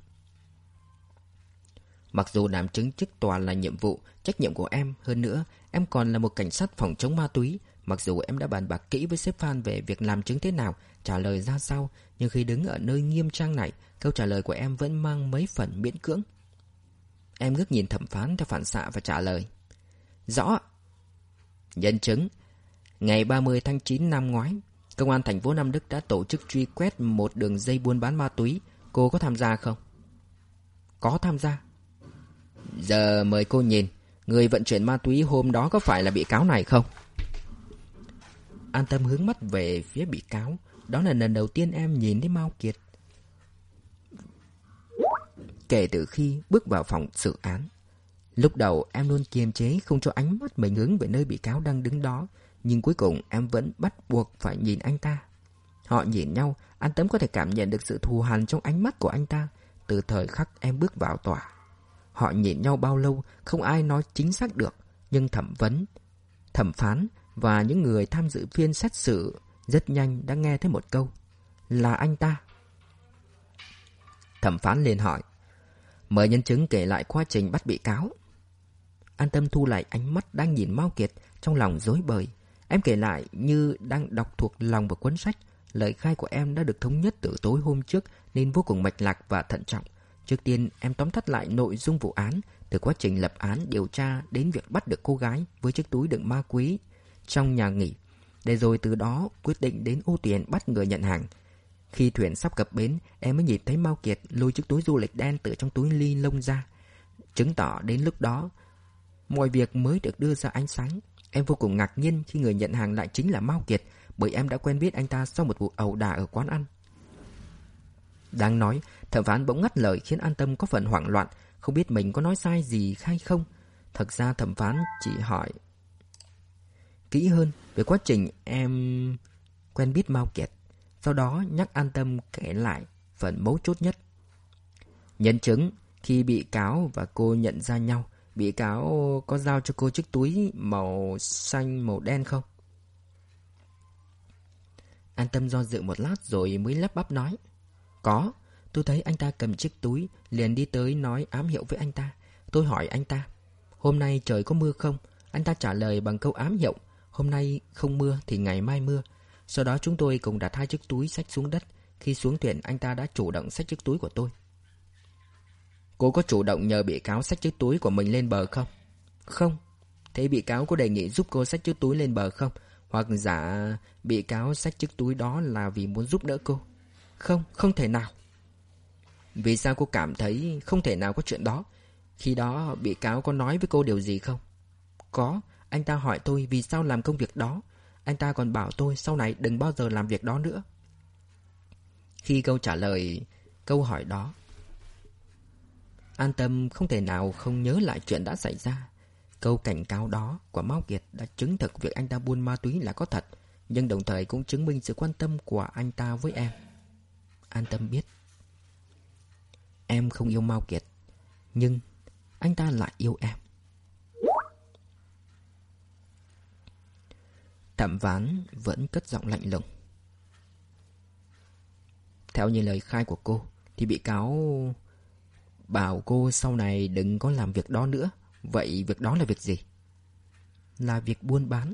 S1: Mặc dù làm chứng chức tòa là nhiệm vụ, trách nhiệm của em, hơn nữa, em còn là một cảnh sát phòng chống ma túy. Mặc dù em đã bàn bạc kỹ với sếp Phan về việc làm chứng thế nào, trả lời ra sao, nhưng khi đứng ở nơi nghiêm trang này, câu trả lời của em vẫn mang mấy phần miễn cưỡng. Em ngước nhìn thẩm phán theo phản xạ và trả lời. Rõ. Nhân chứng, Ngày 30 tháng 9 năm ngoái, Công an thành phố Nam Đức đã tổ chức truy quét một đường dây buôn bán ma túy. Cô có tham gia không? Có tham gia. Giờ mời cô nhìn, người vận chuyển ma túy hôm đó có phải là bị cáo này không? An tâm hướng mắt về phía bị cáo. Đó là lần đầu tiên em nhìn thấy Mao Kiệt. Kể từ khi bước vào phòng xử án. Lúc đầu em luôn kiềm chế không cho ánh mắt mình hướng về nơi bị cáo đang đứng đó. Nhưng cuối cùng em vẫn bắt buộc phải nhìn anh ta Họ nhìn nhau, An tâm có thể cảm nhận được sự thù hằn trong ánh mắt của anh ta Từ thời khắc em bước vào tòa Họ nhìn nhau bao lâu, Không ai nói chính xác được, Nhưng thẩm vấn, Thẩm phán và những người tham dự phiên xét xử Rất nhanh đã nghe thấy một câu Là anh ta Thẩm phán liền hỏi Mời nhân chứng kể lại quá trình bắt bị cáo An tâm thu lại ánh mắt đang nhìn Mao Kiệt Trong lòng rối bời Em kể lại như đang đọc thuộc lòng vào cuốn sách. Lời khai của em đã được thống nhất từ tối hôm trước nên vô cùng mạch lạc và thận trọng. Trước tiên em tóm tắt lại nội dung vụ án, Từ quá trình lập án điều tra đến việc bắt được cô gái với chiếc túi đựng ma quý trong nhà nghỉ. Để rồi từ đó quyết định đến ô tiền bắt người nhận hàng. Khi thuyền sắp cập bến, em mới nhìn thấy Mao Kiệt lôi chiếc túi du lịch đen từ trong túi ly lông ra. Chứng tỏ đến lúc đó, mọi việc mới được đưa ra ánh sáng. Em vô cùng ngạc nhiên khi người nhận hàng lại chính là Mao Kiệt, bởi em đã quen biết anh ta sau một vụ ẩu đả ở quán ăn. Đang nói, thẩm phán bỗng ngắt lời khiến an tâm có phần hoảng loạn, không biết mình có nói sai gì hay không. Thật ra thẩm phán chỉ hỏi kỹ hơn về quá trình em quen biết Mao Kiệt. Sau đó nhắc an tâm kể lại phần mấu chốt nhất. Nhân chứng, khi bị cáo và cô nhận ra nhau, bị cáo có giao cho cô chiếc túi màu xanh màu đen không? An tâm do dự một lát rồi mới lắp bắp nói. Có, tôi thấy anh ta cầm chiếc túi, liền đi tới nói ám hiệu với anh ta. Tôi hỏi anh ta, hôm nay trời có mưa không? Anh ta trả lời bằng câu ám hiệu, hôm nay không mưa thì ngày mai mưa. Sau đó chúng tôi cùng đặt hai chiếc túi sách xuống đất. Khi xuống thuyền anh ta đã chủ động xách chiếc túi của tôi. Cô có chủ động nhờ bị cáo xách chiếc túi của mình lên bờ không? Không. Thế bị cáo có đề nghị giúp cô xách chiếc túi lên bờ không? Hoặc giả bị cáo xách chiếc túi đó là vì muốn giúp đỡ cô? Không, không thể nào. Vì sao cô cảm thấy không thể nào có chuyện đó? Khi đó bị cáo có nói với cô điều gì không? Có, anh ta hỏi tôi vì sao làm công việc đó. Anh ta còn bảo tôi sau này đừng bao giờ làm việc đó nữa. Khi câu trả lời câu hỏi đó, An Tâm không thể nào không nhớ lại chuyện đã xảy ra. Câu cảnh cáo đó của Mao Kiệt đã chứng thực việc anh ta buôn ma túy là có thật, nhưng đồng thời cũng chứng minh sự quan tâm của anh ta với em. An Tâm biết. Em không yêu Mao Kiệt, nhưng anh ta lại yêu em. Thẩm ván vẫn cất giọng lạnh lùng. Theo như lời khai của cô, thì bị cáo bảo cô sau này đừng có làm việc đó nữa. Vậy việc đó là việc gì? Là việc buôn bán.